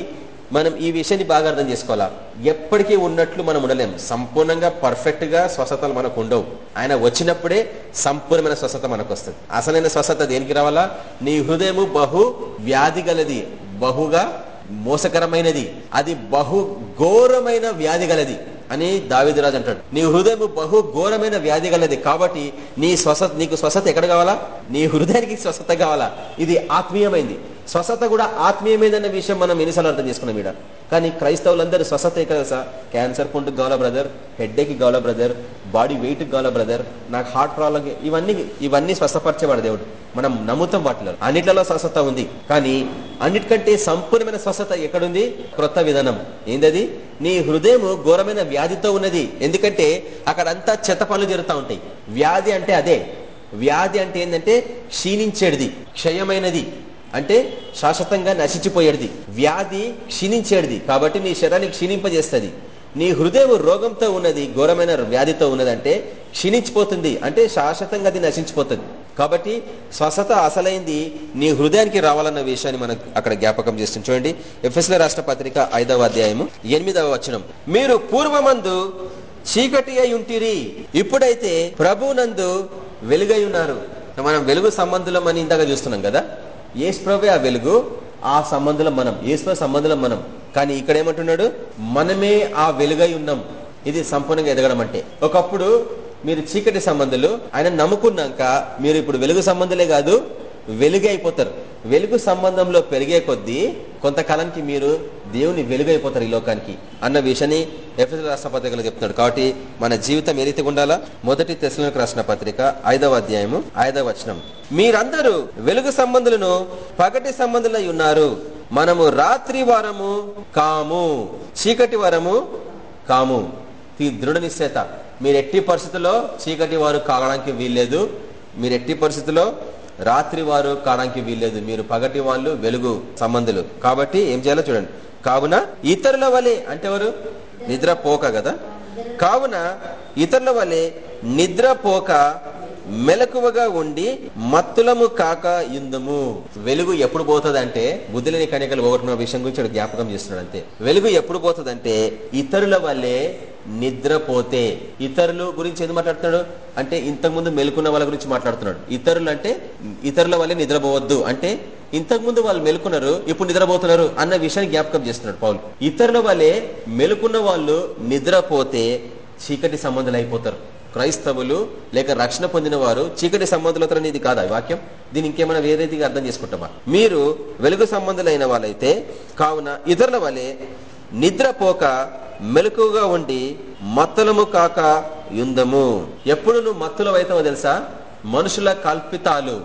మనం ఈ విషయాన్ని బాగా అర్థం చేసుకోవాలా? ఎప్పటికీ ఉన్నట్లు మనం ఉండలేం. సంపూర్ణంగా పర్ఫెక్ట్గా స్వస్థతలు మనకు ఉండవు. ఆయన వచ్చినప్పుడే సంపూర్ణమైన స్వస్థత మనకు వస్తుంది అసలైన స్వస్థత దేనికి రావాలా? నీ హృదయము బహు వ్యాధి గలది. బహుగా మోసకరమైనది. అది బహు ఘోరమైన వ్యాధి గలది అని దావిదిరాజు అంటాడు. నీ హృదయం బహు ఘోరమైన వ్యాధి గలది కాబట్టి నీ స్వస్థత నీకు స్వస్థత ఎక్కడ కావాలా? నీ హృదయానికి స్వస్థత కావాలా? ఇది ఆత్మీయమైంది. స్వస్థత కూడా ఆత్మీయమైందన్న విషయం మనం ఎన్నిసార్లు అర్థం చేసుకున్నాం ఇక్కడ. కానీ క్రైస్తవులందరూ స్వస్థత కదా సార్ క్యాన్సర్ పుంటుకు గాల బ్రదర్ హెడ్ఏకి గాల బ్రదర్ బాడీ వెయిట్ గాల బ్రదర్ నాకు హార్ట్ ప్రాబ్లం ఇవన్నీ ఇవన్నీ స్వస్థపరిచేవాడు దేవుడు. మనం నమ్ముతాం వాటిలో. అన్నిట్లలో స్వస్థత ఉంది. కానీ అన్నిటికంటే సంపూర్ణమైన స్వస్థత ఎక్కడుంది? క్రొత్త విధానం. ఏందది? నీ హృదయం ఘోరమైన వ్యాధితో ఉన్నది. ఎందుకంటే అక్కడంతా చెత్త పనులు జరుగుతూ ఉంటాయి. వ్యాధి అంటే అదే. వ్యాధి అంటే ఏంటంటే క్షీణించేది. క్షయమైనది. అంటే శాశ్వతంగా నశించిపోయేది. వ్యాధి క్షీణించేది. కాబట్టి నీ శరీరాన్ని క్షీణింపజేస్తుంది. నీ హృదయం రోగంతో ఉన్నది ఘోరమైన వ్యాధితో ఉన్నదంటే క్షీణించిపోతుంది. అంటే శాశ్వతంగా అది నశించిపోతుంది. కాబట్టి స్వస్థత అసలైంది నీ హృదయానికి రావాలన్న విషయాన్ని మనం అక్కడ జ్ఞాపకం చేస్తుంది చూడండి ఎఫ్ఎస్ల రాష్ట్ర పత్రిక ఐదవ అధ్యాయము ఎనిమిదవ వచనం. మీరు పూర్వమందు చీకటి అయి ఉంటిరి ఇప్పుడైతే ప్రభునందు వెలుగై ఉన్నారు. మనం వెలుగు సంబంధులం అని ఇందాక చూస్తున్నాం కదా? ఏసు ఆ వెలుగు ఆ సంబంధులం మనం ఏసు సంబంధులం మనం. కానీ ఇక్కడ ఏమంటున్నాడు? మనమే ఆ వెలుగై ఉన్నాం. ఇది సంపూర్ణంగా ఎదగడం అంటే. ఒకప్పుడు మీరు చీకటి సంబంధులు ఆయన నమ్ముకున్నాక మీరు ఇప్పుడు వెలుగు సంబంధులే కాదు వెలుగు అయిపోతారు వెలుగు సంబంధంలో పెరిగే కొద్దీ కొంతకాలానికి మీరు దేవుని వెలుగు అయిపోతారు ఈ లోకానికి అన్న విషయాన్ని ఎఫ్ఎస్ రాష్ట్ర పత్రికలో చెప్తున్నాడు కాబట్టి మన జీవితం ఏ రీతిగా ఉండాలా? మొదటి తెశలకు రాసిన పత్రిక ఐదవ అధ్యాయము ఐదవ వచనం. మీరందరూ వెలుగు సంబంధులను పగటి సంబంధులై ఉన్నారు. మనము రాత్రి వారము కాము చీకటి వారము కాము. దృఢ నిశ్చేత మీరు ఎట్టి పరిస్థితుల్లో చీకటి వారు కావడానికి వీల్లేదు. మీరు ఎట్టి పరిస్థితుల్లో రాత్రి వారు కాడానికి వీల్లేదు. మీరు పగటి వాళ్ళు వెలుగు సంబంధులు. కాబట్టి ఏం చేయాలో చూడండి. కావున ఇతరుల వలె అంటే ఎవరు? నిద్రపోక కదా? కావున ఇతరుల వలె నిద్రపోక మెలకువగా ఉండి మత్తులము కాక ఇందుము. వెలుగు ఎప్పుడు పోతుంది అంటే బుద్ధిలేని కనికలు పోగొట్టిన విషయం గురించి జ్ఞాపకం చేస్తున్నాడు అంతే. వెలుగు ఎప్పుడు పోతుంది ఇతరుల వల్లే నిద్రపోతే. ఇతరులు గురించి ఎందుకు మాట్లాడుతున్నాడు? అంటే ఇంతకుముందు మెలుకున్న వాళ్ళ గురించి మాట్లాడుతున్నాడు. ఇతరులు అంటే ఇతరుల వల్లే నిద్రపోవద్దు. అంటే ఇంతకుముందు వాళ్ళు మెలుకున్నారు ఇప్పుడు నిద్రపోతున్నారు అన్న విషయాన్ని జ్ఞాపకం చేస్తున్నాడు పౌలు. ఇతరుల వల్లే మెలుకున్న వాళ్ళు నిద్రపోతే చీకటి సంబంధాలు అయిపోతారు. క్రైస్తవులు లేక రక్షణ పొందిన వారు చీకటి సంబంధులతో ఇది కాదా వాక్యం? దీని ఇంకేమైనా వేరే రీతిగా అర్థం చేసుకుంటామా? మీరు వెలుగు సంబంధులైన వాళ్ళైతే కావున ఇతరుల వలె నిద్రపోక మెలకుగా ఉండి మత్తులము కాక యుందము. ఎప్పుడు నువ్వు మత్తులవైతావో తెలుసా? మనుషుల కల్పితాలు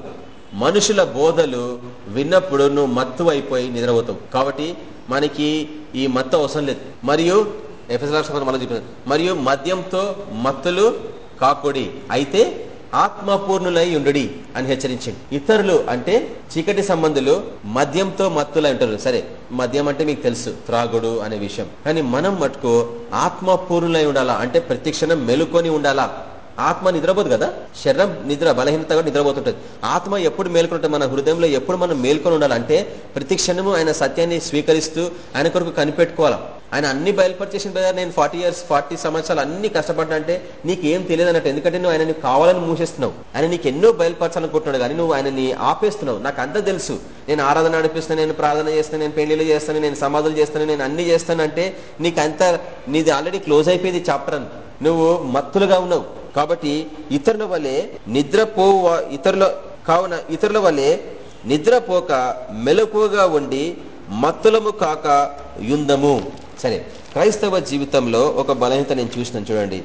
మనుషుల బోధలు విన్నప్పుడు నువ్వు మత్తు అయిపోయి నిద్రపోతావు. కాబట్టి మనకి ఈ మత్తు అవసరం లేదు. మరియు ఎఫ్ఎస్ మనం మరియు మద్యంతో మత్తులు కాకుడి. అయితే ఆత్మపూర్ణులై ఉండు అని హెచ్చరించండి ఇతరులు అంటే చీకటి సంబంధులు మద్యంతో మత్తులై ఉంటారు. సరే మద్యం అంటే మీకు తెలుసు త్రాగుడు అనే విషయం. కానీ మనం మటుకు ఆత్మపూర్ణులై ఉండాలా? అంటే ప్రతిక్షణం మెలుకొని ఉండాలా? ఆత్మ నిద్రపోదు కదా? శరీరం నిద్ర బలహీనత కూడా నిద్రపోతుంటది. ఆత్మ ఎప్పుడు మేల్కొంటుంది? మన హృదయంలో ఎప్పుడు మనం మేల్కొని ఉండాలంటే ప్రతి క్షణము ఆయన సత్యాన్ని స్వీకరిస్తూ ఆయన కొరకు కనిపెట్టుకోవాలా? ఆయన అన్ని బయలుపరిచేసిన కదా నేను ఫార్టీ ఇయర్స్ ఫార్టీ సంవత్సరాలు అన్ని కష్టపడ్డా అంటే నీకు ఏం తెలియదు అన్నట్టు ఎందుకంటే నువ్వు ఆయన కావాలని మూసేస్తున్నావు. ఆయన నీకు ఎన్నో బయలుపరచాలనుకుంటున్నాడు కానీ నువ్వు ఆయనని ఆపేస్తున్నావు. నాకు అంతా తెలుసు. నేను ఆరాధన నడిపిస్తాను నేను ప్రార్థన చేస్తాను నేను పెళ్ళిళ్ళు చేస్తాను నేను సమాధులు చేస్తాను నేను అన్ని చేస్తానంటే నీకు అంత నీది ఆల్రెడీ క్లోజ్ అయిపోయింది చాప్టర్ నువ్వు మత్తులుగా ఉన్నావు. కాబట్టి ఇతరుల వలె నిద్రపో ఇతరుల కావున ఇతరుల వలె నిద్రపోక మెలకువగా ఉండి మత్తులము కాక యుందము. సరే క్రైస్తవ జీవితంలో ఒక బలహీనత నేను చూసినాను. చూడండి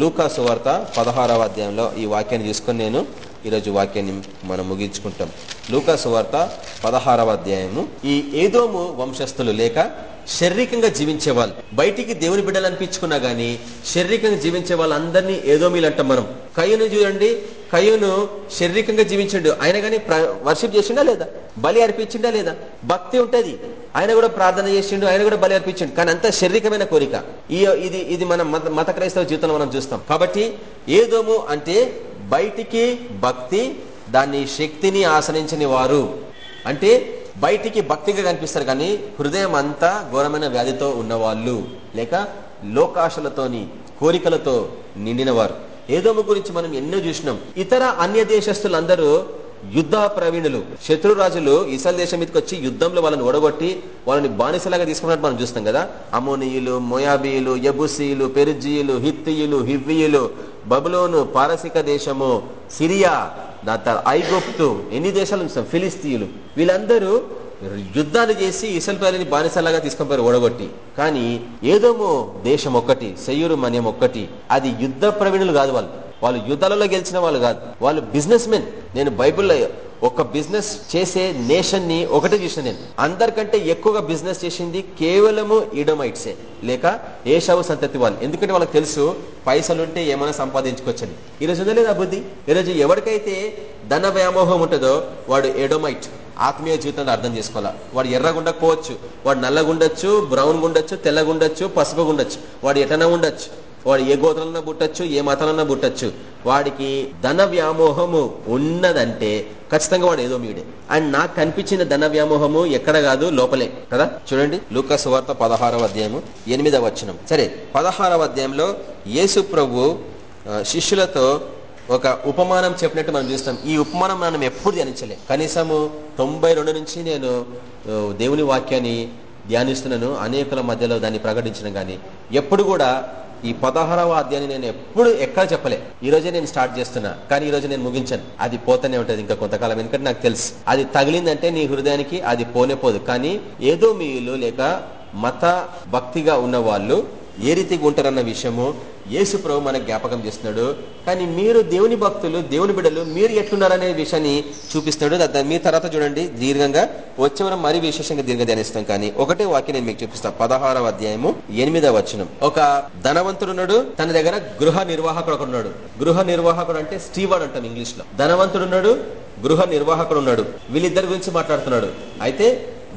లూకా సువార్త పదహారవ అధ్యాయంలో ఈ వాక్యాన్ని తీసుకొని నేను ఈరోజు వాక్యాన్ని మనం ముగించుకుంటాం. లూకాసు వార్త పదహారవ అధ్యాయము. ఈ ఏదోము వంశస్థులు లేక శారీరకంగా జీవించే వాళ్ళు బయటికి దేవుని బిడ్డలు అనిపించుకున్నా గానీ శారీరకంగా జీవించే వాళ్ళందరినీ ఏదో అంటాం మనం. కయ్యను చూడండి కయ్యను శారీరకంగా జీవించండు. ఆయన కానీ వర్షిప్ చేసిండా లేదా? బలి అర్పించిండా లేదా? భక్తి ఉంటది. ఆయన కూడా ప్రార్థన చేసిండు ఆయన కూడా బలి అర్పించిండు. కానీ అంత శారీరకమైన కోరిక. ఈ ఇది ఇది మన మత క్రైస్తవ జీవితంలో మనం చూస్తాం. కాబట్టి ఏదోము అంటే బయటికి భక్తి దాని శక్తిని ఆశ్రయించని వారు. అంటే బయటికి భక్తిగా కనిపిస్తారు కానీ హృదయం అంతా ఘోరమైన వ్యాధితో ఉన్నవాళ్ళు. లేక లోకాశలతోని కోరికలతో నిండినవారు. ఏదో గురించి మనం ఎన్నో చూసినాం. ఇతర అన్య దేశస్తులందరూ యుద్ధ ప్రవీణులు శత్రురాజులు ఇసల్ దేశం మీదకి వచ్చి యుద్ధంలో వాళ్ళని ఓడగొట్టి వాళ్ళని బానిసలాగా తీసుకున్నట్టు మనం చూస్తాం కదా. అమోనియులు మొయాబీయులు యబుసీయులు పెరుజీయులు హిత్తియులు హివ్వియులు బబులోను పారసిక దేశము సిరియా ఐగుప్తు ఎన్ని దేశాలు చూస్తాం? ఫిలిస్తీయులు వీళ్ళందరూ యుద్ధాలు చేసి ఇసల్పల్లిని బానిసలాగా తీసుకొని ఓడగొట్టి. కానీ ఏదోమో దేశం ఒక్కటి సయ్యూరు మన్యం ఒక్కటి అది యుద్ధ ప్రవీణులు కాదు వాళ్ళు. వాళ్ళు యుద్ధాలలో గెలిచిన వాళ్ళు కాదు. వాళ్ళు బిజినెస్ మెన్ నేను బైబుల్లో ఒక బిజినెస్ చేసే నేషన్ని ఒకటే చూసిన నేను. అందరికంటే ఎక్కువగా బిజినెస్ చేసింది కేవలము ఇడమైట్సే లేక ఏషావు సంతతి వాళ్ళు. ఎందుకంటే వాళ్ళకి తెలుసు పైసలుంటే ఏమైనా సంపాదించుకోవచ్చని. ఈరోజు ఉందా లేదా బుద్ధి? ఈరోజు ఎవరికైతే ధన వ్యామోహం ఉంటుందో వాడు ఎడోమైట్ ఆత్మీయ జీవితంలో అర్థం చేసుకోవాలా? వాడు ఎర్రగుండకపోవచ్చు వాడు నల్లగుండొచ్చు బ్రౌన్ గుండొచ్చు తెల్లగుండొచ్చు పసుపు గుండొచ్చు వాడు ఎటన ఉండొచ్చు. వాడు ఏ గోత్రంలో పుట్టచ్చు ఏ మతంలో పుట్టచ్చు. వాడికి ధన వ్యామోహము ఉన్నదంటే ఖచ్చితంగా వాడు ఏదో మీడే. అండ్ నాకు కనిపించిన ధన వ్యామోహము ఎక్కడ కాదు లోపలే. కదా? చూడండి. లూకస్ వార్త పదహారవ అధ్యాయము ఎనిమిదవ వచనం. సరే పదహారవ అధ్యాయంలో యేసు ప్రభు శిష్యులతో ఒక ఉపమానం చెప్పినట్టు మనం చూస్తాం. ఈ ఉపమానం మనం ఎప్పుడు ధ్యానించలే. కనీసము తొంభై నుంచి నేను దేవుని వాక్యాన్ని ధ్యానిస్తున్నాను. అనేకుల మధ్యలో దాన్ని ప్రకటించిన కానీ ఎప్పుడు కూడా ఈ పదహారవ అధ్యాయాన్ని నేను ఎప్పుడు ఎక్కడ చెప్పలే. ఈ రోజే నేను స్టార్ట్ చేస్తున్నా కానీ ఈ రోజు నేను ముగించాను. అది పోతూనే ఉంటది ఇంకా కొంతకాలం ఎందుకంటే నాకు తెలుసు. అది తగిలిందంటే నీ హృదయానికి అది పోనే పోదు. కానీ ఏదో మీలు లేక మత భక్తిగా ఉన్న వాళ్ళు ఏ రీతిగా ఉంటారన్న విషయము యేసు ప్రభు మనకు జ్ఞాపకం చేస్తున్నాడు. కానీ మీరు దేవుని భక్తులు దేవుని బిడ్డలు మీరు ఎట్లున్నారనే విషయాన్ని చూపిస్తున్నాడు. మీ తర్వాత చూడండి. దీర్ఘంగా. వచ్చేవరం మరీ విశేషంగా దీర్ఘ ధ్యానిస్తాం కానీ ఒకటే వాక్యం నేను మీకు చూపిస్తాను పదహారవ అధ్యాయము ఎనిమిదవ వచనం. ఒక ధనవంతుడున్నాడు తన దగ్గర గృహ నిర్వాహకుడు ఒకడున్నాడు గృహ నిర్వాహకుడు అంటే స్టీవర్డ్ అంటాం ఇంగ్లీష్లో ధనవంతుడున్నాడు గృహ నిర్వాహకుడు ఉన్నాడు. వీళ్ళిద్దరి గురించి మాట్లాడుతున్నాడు. అయితే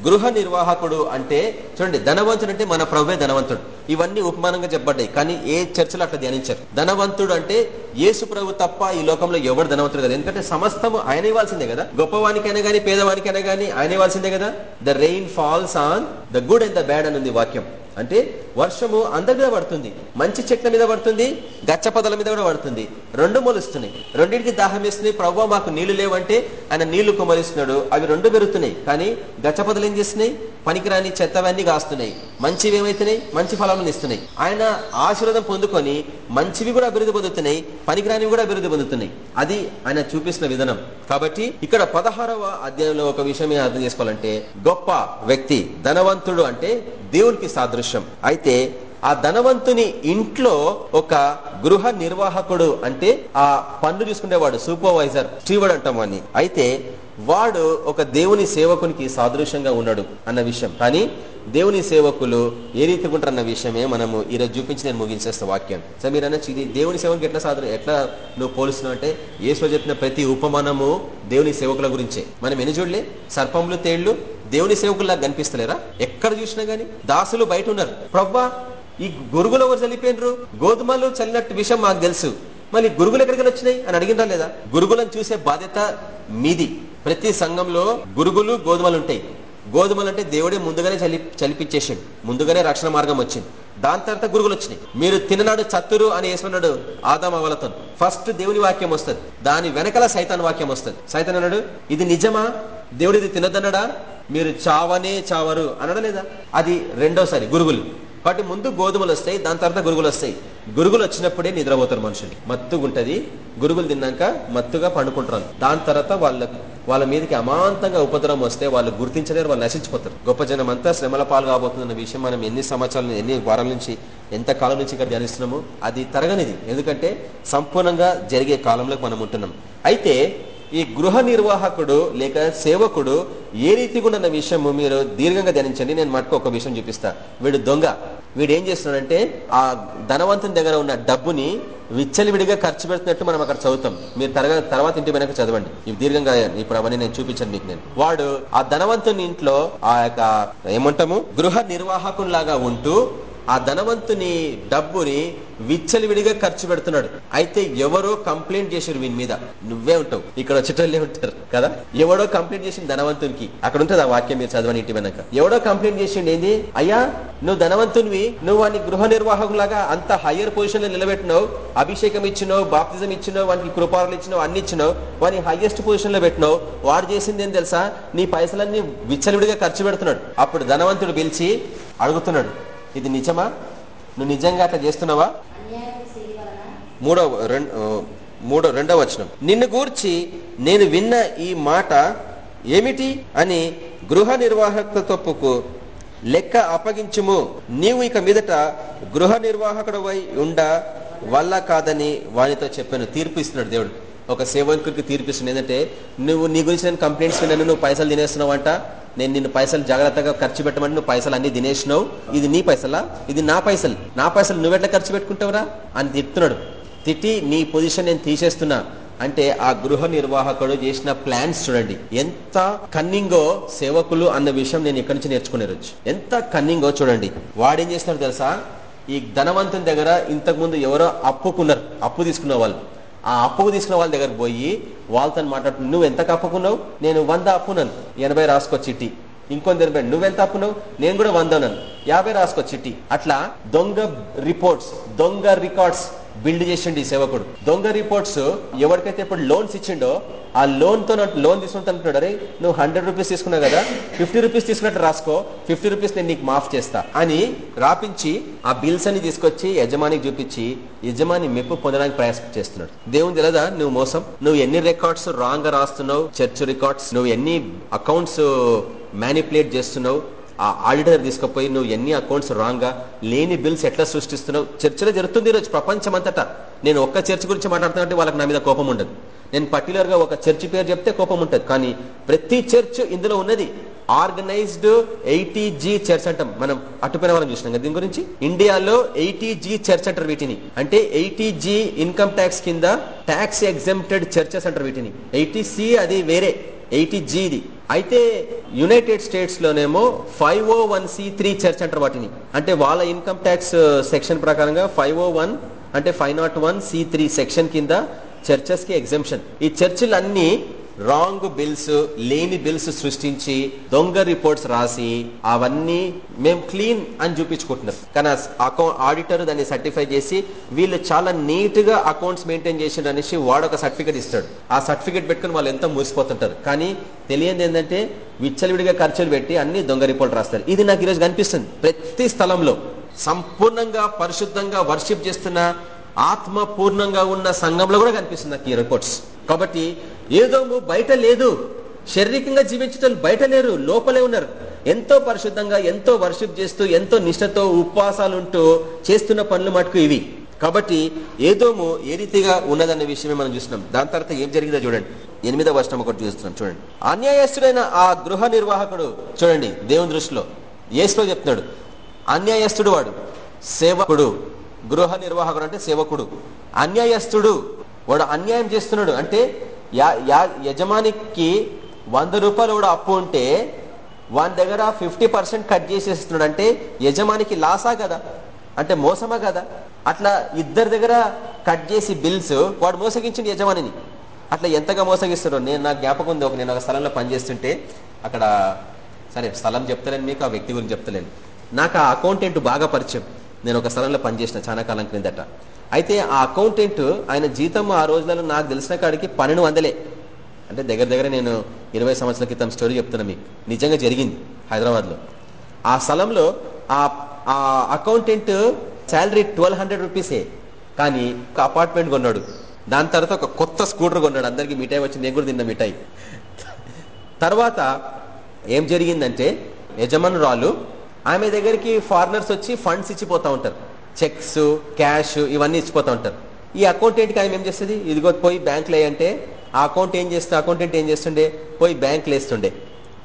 గృహ నిర్వాహకుడు అంటే చూడండి ధనవంతుడు అంటే మన ప్రభువే ధనవంతుడు. ఇవన్నీ ఉపమానంగా చెప్పబడ్డాయి కానీ ఏ చర్చలు అట్లా ధ్యానించారు. ధనవంతుడు అంటే యేసు ప్రభు తప్ప ఈ లోకంలో ఎవడు ధనవంతుడు కదా. ఎందుకంటే సమస్తము ఆయన ఇవ్వాల్సిందే కదా. గొప్పవానికైనా గానీ పేదవానికైనా గానీ ఆయన ఇవ్వాల్సిందే కదా. The rain falls on the good and the bad అని ఉంది వాక్యం. అంటే వర్షము అందరి మీద పడుతుంది మంచి చెట్ల మీద పడుతుంది గచ్చ పొదల మీద కూడా పడుతుంది. రెండు మొలుస్తున్నాయి. రెండింటికి దాహం వేస్తున్నాయి. ప్రభావ మాకు నీళ్ళు లేవంటే ఆయన నీళ్ళు కుమరిస్తున్నాడు అవి రెండు పెరుగుతున్నాయి. కానీ గచ్చపదలు ఏం చేస్తున్నాయి? పనికిరాని చెత్తవన్నీ కాస్తున్నాయి. మంచివి ఏమైతున్నాయి మంచి ఫలాలను ఇస్తున్నాయి. ఆయన ఆశీర్వాదం పొందుకొని మంచివి కూడా అభివృద్ధి పొందుతున్నాయి పనికిరానివి కూడా అభివృద్ధి పొందుతున్నాయి. అది ఆయన చూపిస్తున్న విధానం. కాబట్టి ఇక్కడ పదహారవ అధ్యాయంలో ఒక విషయం అర్థం చేసుకోవాలంటే గొప్ప వ్యక్తి ధనవంతుడు అంటే దేవునికి సాదృశ్యం. అయితే ఆ ధనవంతుని ఇంట్లో ఒక గృహ నిర్వాహకుడు అంటే ఆ పన్ను చూసుకునేవాడు సూపర్వైజర్ స్టీవర్డ్ అంటాం అని అయితే వాడు ఒక దేవుని సేవకునికి సాదృశ్యంగా ఉన్నాడు అన్న విషయం. కానీ దేవుని సేవకులు ఏ రీతిగా ఉంటారన్న విషయమే మనము ఈరోజు చూపించి నేను ముగించేస్తా వాక్యం. సో మీరు అనొచ్చు ఇది దేవుని సేవకు ఎట్లా సాధన ఎట్లా నువ్వు పోలుస్తున్నావు అంటే ఏసులో చెప్పిన ప్రతి ఉపమానము దేవుని సేవకుల గురించే. మనం ఎన్ని చూడలే? సర్పములు తేళ్ళు దేవుని సేవకుల్లా కనిపిస్తలేరా? ఎక్కడ చూసినా గానీ దాసులు బయట ఉన్నారు. ప్రవ్వా ఈ గురుగులు ఎవరు చల్లిపోయినరు గోధుమలు చల్లినట్టు విషయం మాకు తెలుసు. మళ్ళీ గురుగులు ఎక్కడికి వచ్చినాయి అని అడిగినా లేదా? గురుగులను చూసే బాధ్యత మీది. ప్రతి సంఘంలో గురుగులు గోధుమలు ఉంటాయి. గోధుమలు అంటే దేవుడే ముందుగానే చలి చలిపించేసిండు. ముందుగానే రక్షణ మార్గం వచ్చింది. దాని తర్వాత గురుగులు వచ్చినాయి. మీరు తిననాడు చత్తురు అని వేసుకున్నాడు ఆదాం అవలతో ఫస్ట్ దేవుని వాక్యం వస్తుంది. దాని వెనకల సైతాన్ వాక్యం వస్తుంది. సైతాన్ అన్నాడు ఇది నిజమా? దేవుడు ఇది తినదన్నాడా? మీరు చావనే చావరు. అనడం లేదా? అది రెండోసారి గురుగులు. కాబట్టి ముందు గోధుమలు వస్తాయి దాని తర్వాత గురుగులు వస్తాయి. గురుగులు వచ్చినప్పుడే నిద్రపోతారు మనుషులు. మత్తుగా ఉంటుంది. గురుగులు తిన్నాక మత్తుగా పండుకుంటారు. దాని తర్వాత వాళ్ళ వాళ్ళ మీదకి అమాంతంగా ఉపద్రవం వస్తే వాళ్ళు గుర్తించలేరు వాళ్ళు నశించిపోతారు. గొప్ప జనం అంతా శ్రమల పాలు కాబోతుందన్న విషయం మనం ఎన్ని సంవత్సరాలు ఎన్ని వారాల నుంచి ఎంత కాలం నుంచి ఇక్కడ ధ్యానిస్తున్నాము అది తరగనిది. ఎందుకంటే సంపూర్ణంగా జరిగే కాలంలో మనం ఉంటున్నాం. అయితే ఈ గృహ నిర్వాహకుడు లేక సేవకుడు ఏ రీతిగా ఉన్న విషయము మీరు దీర్ఘంగా ధ్యానించండి. నేను మటుకు ఒక విషయం చూపిస్తా. వీడు దొంగ. వీడు ఏం చేస్తున్నాడంటే ఆ ధనవంతుని దగ్గర ఉన్న డబ్బుని విచ్చలివిడిగా ఖర్చు పెడుతున్నట్టు మనం అక్కడ చదువుతాం. మీరు తరగతి తర్వాత ఇంటి వెనక చదవండి. ఇవి దీర్ఘంగా ఇప్పుడు అవన్నీ నేను చూపించాను మీకు నేను. వాడు ఆ ధనవంతుని ఇంట్లో ఆ యొక్క ఏమంటాము? గృహ నిర్వాహకునిలాగా ఉంటూ ఆ ధనవంతుని డబ్బుని విచ్చలివిడిగా ఖర్చు పెడుతున్నాడు. అయితే ఎవరో కంప్లైంట్ చేశారు వీని మీద. నువ్వే ఉంటావు. ఇక్కడ వచ్చేటోళ్ళే ఉంటారు కదా? ఎవడో కంప్లైంట్ చేసింది ధనవంతునికి. అక్కడ ఉంటుంది ఆ వాక్యం మీరు చదవని ఇంటి వెనక. ఎవడో కంప్లైంట్ చేసిండు ఏంది? అయ్యా నువ్వు ధనవంతునివి నువ్వు వాడిని గృహ నిర్వాహకులాగా అంత హయ్యర్ పొజిషన్లో నిలబెట్టినావు. అభిషేకం ఇచ్చినావు బాప్తిజం ఇచ్చినావు వానికి కృపారులు ఇచ్చినావు అన్ని ఇచ్చినావు. వాని హైయెస్ట్ పొజిషన్లో పెట్టినావు. వాడు చేసింది ఏం తెలుసా? నీ పైసలన్నీ విచ్చలివిడిగా ఖర్చు పెడుతున్నాడు. అప్పుడు ధనవంతుడు పిలిచి అడుగుతున్నాడు. ఇది నిజమా? నువ్వు నిజంగా అట్లా చేస్తున్నావా? మూడవ మూడో రెండవ వచనం. నిన్ను గూర్చి నేను విన్న ఈ మాట ఏమిటి అని గృహ నిర్వాహక తప్పుకు లెక్క అప్పగించుము. నీవు ఇక మీదట గృహ నిర్వాహకుడు ఉండ వల్ల కాదని వానితో చెప్పాను. తీర్పు ఇస్తున్నాడు దేవుడు. ఒక సేవకుడికి తీర్పిస్తుంది ఏంటంటే నువ్వు నీ గురించి నేను కంప్లైంట్స్ విన్నాను నువ్వు పైసలు తినేస్తున్నావు అంట. నేను నిన్ను పైసలు జాగ్రత్తగా ఖర్చు పెట్టమని నువ్వు పైసలు అన్ని తినేసినావు. ఇది నీ పైసలా? ఇది నా పైసలు. నా పైసలు నువ్వెట్లా ఖర్చు పెట్టుకుంటావురా? అని తిప్తున్నాడు తిట్టి నీ పొజిషన్ నేను తీసేస్తున్నా. అంటే ఆ గృహ నిర్వాహకుడు చేసిన ప్లాన్స్ చూడండి. ఎంత కన్నింగో సేవకులు అన్న విషయం నేను ఇక్కడి నుంచి నేర్చుకునే రోజు. ఎంత కన్నింగో చూడండి. వాడేం చేస్తున్నాడు తెలుసా? ఈ ధనవంతుని దగ్గర ఇంతకు ముందు ఎవరో అప్పుకున్నారు. అప్పు తీసుకున్న వాళ్ళు. ఆ అప్పుకు తీసుకున్న వాళ్ళ దగ్గర పోయి వాళ్ళతో మాట్లాడుతున్నా నువ్వు ఎంత అప్పుకున్నావు నేను వంద అప్పున్నాను ఎనభై రాసుకో చిట్టి ఇంకొందరు ఎనభై నువ్వెంత అప్పున్నావు? నేను కూడా వందనను యాభై రాసుకో చిట్టి. అట్లా దొంగ రిపోర్ట్స్ దొంగ రికార్డ్స్ బిల్డ్ చేసిండు ఈ సేవకుడు. దొంగ రిపోర్ట్స్ ఎవరికైతే ఇప్పుడు లోన్స్ ఇచ్చిండో ఆ లోన్తో లోన్ తీసుకుంటున్నాడు అరే నువ్వు హండ్రెడ్ రూపీస్ తీసుకున్నావు కదా ఫిఫ్టీ రూపీస్ తీసుకున్నట్టు రాసుకో ఫిఫ్టీ రూపీస్ నేను నీకు మాఫ్ చేస్తా అని రాపించి ఆ బిల్స్ అని తీసుకొచ్చి యజమానికి చూపించి యజమాని మెప్పు పొందడానికి ప్రయాసం చేస్తున్నాడు. దేవుని తెలియదా నువ్వు మోసం. నువ్వు ఎన్ని రికార్డ్స్ రాంగ్గా రాస్తున్నావు? చర్చ్ రికార్డ్స్ నువ్వు ఎన్ని అకౌంట్స్ మ్యానిపులేట్ చేస్తున్నావు ఆ ఆడిటర్ తీసుకుపోయి నువ్వు ఎన్ని అకౌంట్స్ రాంగా లేని బిల్స్ ఎట్లా సృష్టిస్తున్నావు? చర్చలో జరుగుతుంది ఈరోజు ప్రపంచం అంతటా నేను ఒక్క చర్చ్ గురించి మాట్లాడుతున్నట్టు వాళ్ళకి నా మీద కోపం ఉండదు. నేను పర్టికులర్గా ఒక చర్చ్ పేరు చెప్తే కోపం ఉంటుంది. కానీ ప్రతి చర్చ్ ఇందులో ఉన్నది ఆర్గనైజ్డ్ ఎయిటీ జీ చర్చ్ అంటాం. మనం అటుపైన వాళ్ళని చూసినాం కదా దీని గురించి? ఇండియాలో ఎయిటీ జీ చర్చ్ అంటారు వీటిని. అంటే ఎయిటీ జీ ఇన్కమ్ ట్యాక్స్ కింద ట్యాక్స్ ఎగ్జామ్టెడ్ చర్చెస్ అంటారు వీటిని. ఎయిటీ సి అది వేరే. ఎయిటీ జీది అయితే United States లోనేమో five O one C three church అంటారు వాటిని. అంటే వాళ్ళ ఇన్కమ్ ట్యాక్స్ uh, సెక్షన్ ప్రకారంగా ఫైవ్ ఓ వన్ అంటే five not one C three section కింద చర్చెస్కి ఎగ్జామ్షన్ ఈ చర్చిలు అన్ని రాంగ్ బిల్స్ లేని బిల్స్ సృష్టించి దొంగ రిపోర్ట్స్ రాసి అవన్నీ మేము క్లీన్ అని చూపించుకుంటున్నారు కానీ అకౌంట్ ఆడిటర్ దాన్ని సర్టిఫై చేసి వీళ్ళు చాలా నీట్గా అకౌంట్స్ మెయింటైన్ చేసిండు అనేసి వాడు ఒక సర్టిఫికేట్ ఇస్తాడు. ఆ సర్టిఫికేట్ పెట్టుకుని వాళ్ళు ఎంతో మూసిపోతుంటారు. కానీ తెలియదు ఏంటంటే విచ్చలవిడిగా ఖర్చులు పెట్టి అన్ని దొంగ రిపోర్ట్ రాస్తారు. ఇది నాకు ఈరోజు కనిపిస్తుంది. ప్రతి స్థలంలో సంపూర్ణంగా పరిశుద్ధంగా వర్షిప్ చేస్తున్న ఆత్మ పూర్ణంగా ఉన్న సంఘంలో కూడా కనిపిస్తుంది నాకు ఈ రిపోర్ట్స్ కాబట్టి ఏదోము బయట లేదు. శారీరకంగా జీవించటం బయట లేరు లోపలే ఉన్నారు. ఎంతో పరిశుద్ధంగా ఎంతో వర్షిప్ చేస్తూ ఎంతో నిష్ఠతో ఉపవాసాలుంటూ చేస్తున్న పనులు మటుకు ఇవి. కాబట్టి ఏదోము ఏ రీతిగా ఉన్నదన్న విషయమే మనం చూస్తున్నాం. దాని తర్వాత ఏం జరిగిందో చూడండి. ఎనిమిదో వర్షం ఒకటి చూస్తున్నాం. చూడండి. అన్యాయస్తుడైన ఆ గృహ నిర్వాహకుడు చూడండి దేవుని దృష్టిలో. ఏసులో చెప్తున్నాడు. అన్యాయస్తుడు వాడు. సేవకుడు. గృహ నిర్వాహకుడు అంటే సేవకుడు. అన్యాయస్తుడు వాడు అన్యాయం చేస్తున్నాడు. అంటే యజమానికి వంద రూపాయలు కూడా అప్పు ఉంటే వాని దగ్గర ఫిఫ్టీ పర్సెంట్ కట్ చేసేస్తున్నాడు. అంటే యజమానికి లాసా కదా? అంటే మోసమా కదా? అట్లా ఇద్దరి దగ్గర కట్ చేసి బిల్స్ వాడు మోసగించింది యజమానిని. అట్లా ఎంతగా మోసగిస్తున్నాడు నేను నాకు జ్ఞాపకం ఉంది. ఒక నేను ఒక స్థలంలో పనిచేస్తుంటే అక్కడ సరే స్థలం చెప్తలేను మీకు ఆ వ్యక్తి గురించి చెప్తలేను. నాకు ఆ అకౌంటెంట్ బాగా పరిచయం. నేను ఒక స్థలంలో పనిచేసిన చాలా కాలం క్రిందట. అయితే ఆ అకౌంటెంట్ ఆయన జీతం ఆ రోజులలో నాకు తెలిసిన కాడికి పన్నెండు వందలే. అంటే దగ్గర దగ్గర నేను ఇరవై సంవత్సరాల క్రితం స్టోరీ చెప్తున్నా మీకు. నిజంగా జరిగింది హైదరాబాద్లో. ఆ స్థలంలో ఆ అకౌంటెంట్ శాలరీ ట్వెల్వ్ హండ్రెడ్ రూపీసే కానీ ఒక అపార్ట్మెంట్ కొన్నాడు. దాని తర్వాత ఒక కొత్త స్కూటర్ కొన్నాడు. అందరికీ మిఠాయి వచ్చి నేను కూడా తిన్న మిఠాయి. తర్వాత ఏం జరిగిందంటే యజమానురాలు ఆమె దగ్గరికి ఫారినర్స్ వచ్చి ఫండ్స్ ఇచ్చిపోతా ఉంటారు. చెక్స్ క్యాష్ ఇవన్నీ ఇచ్చిపోతా ఉంటారు. ఈ అకౌంటెంట్కి ఆమె ఏం చేస్తుంది? ఇదిగో పోయి బ్యాంకులు అంటే ఆ అకౌంట్ ఏం చేస్తే అకౌంటెంట్ ఏం చేస్తుండే? పోయి బ్యాంకులు వేస్తుండే.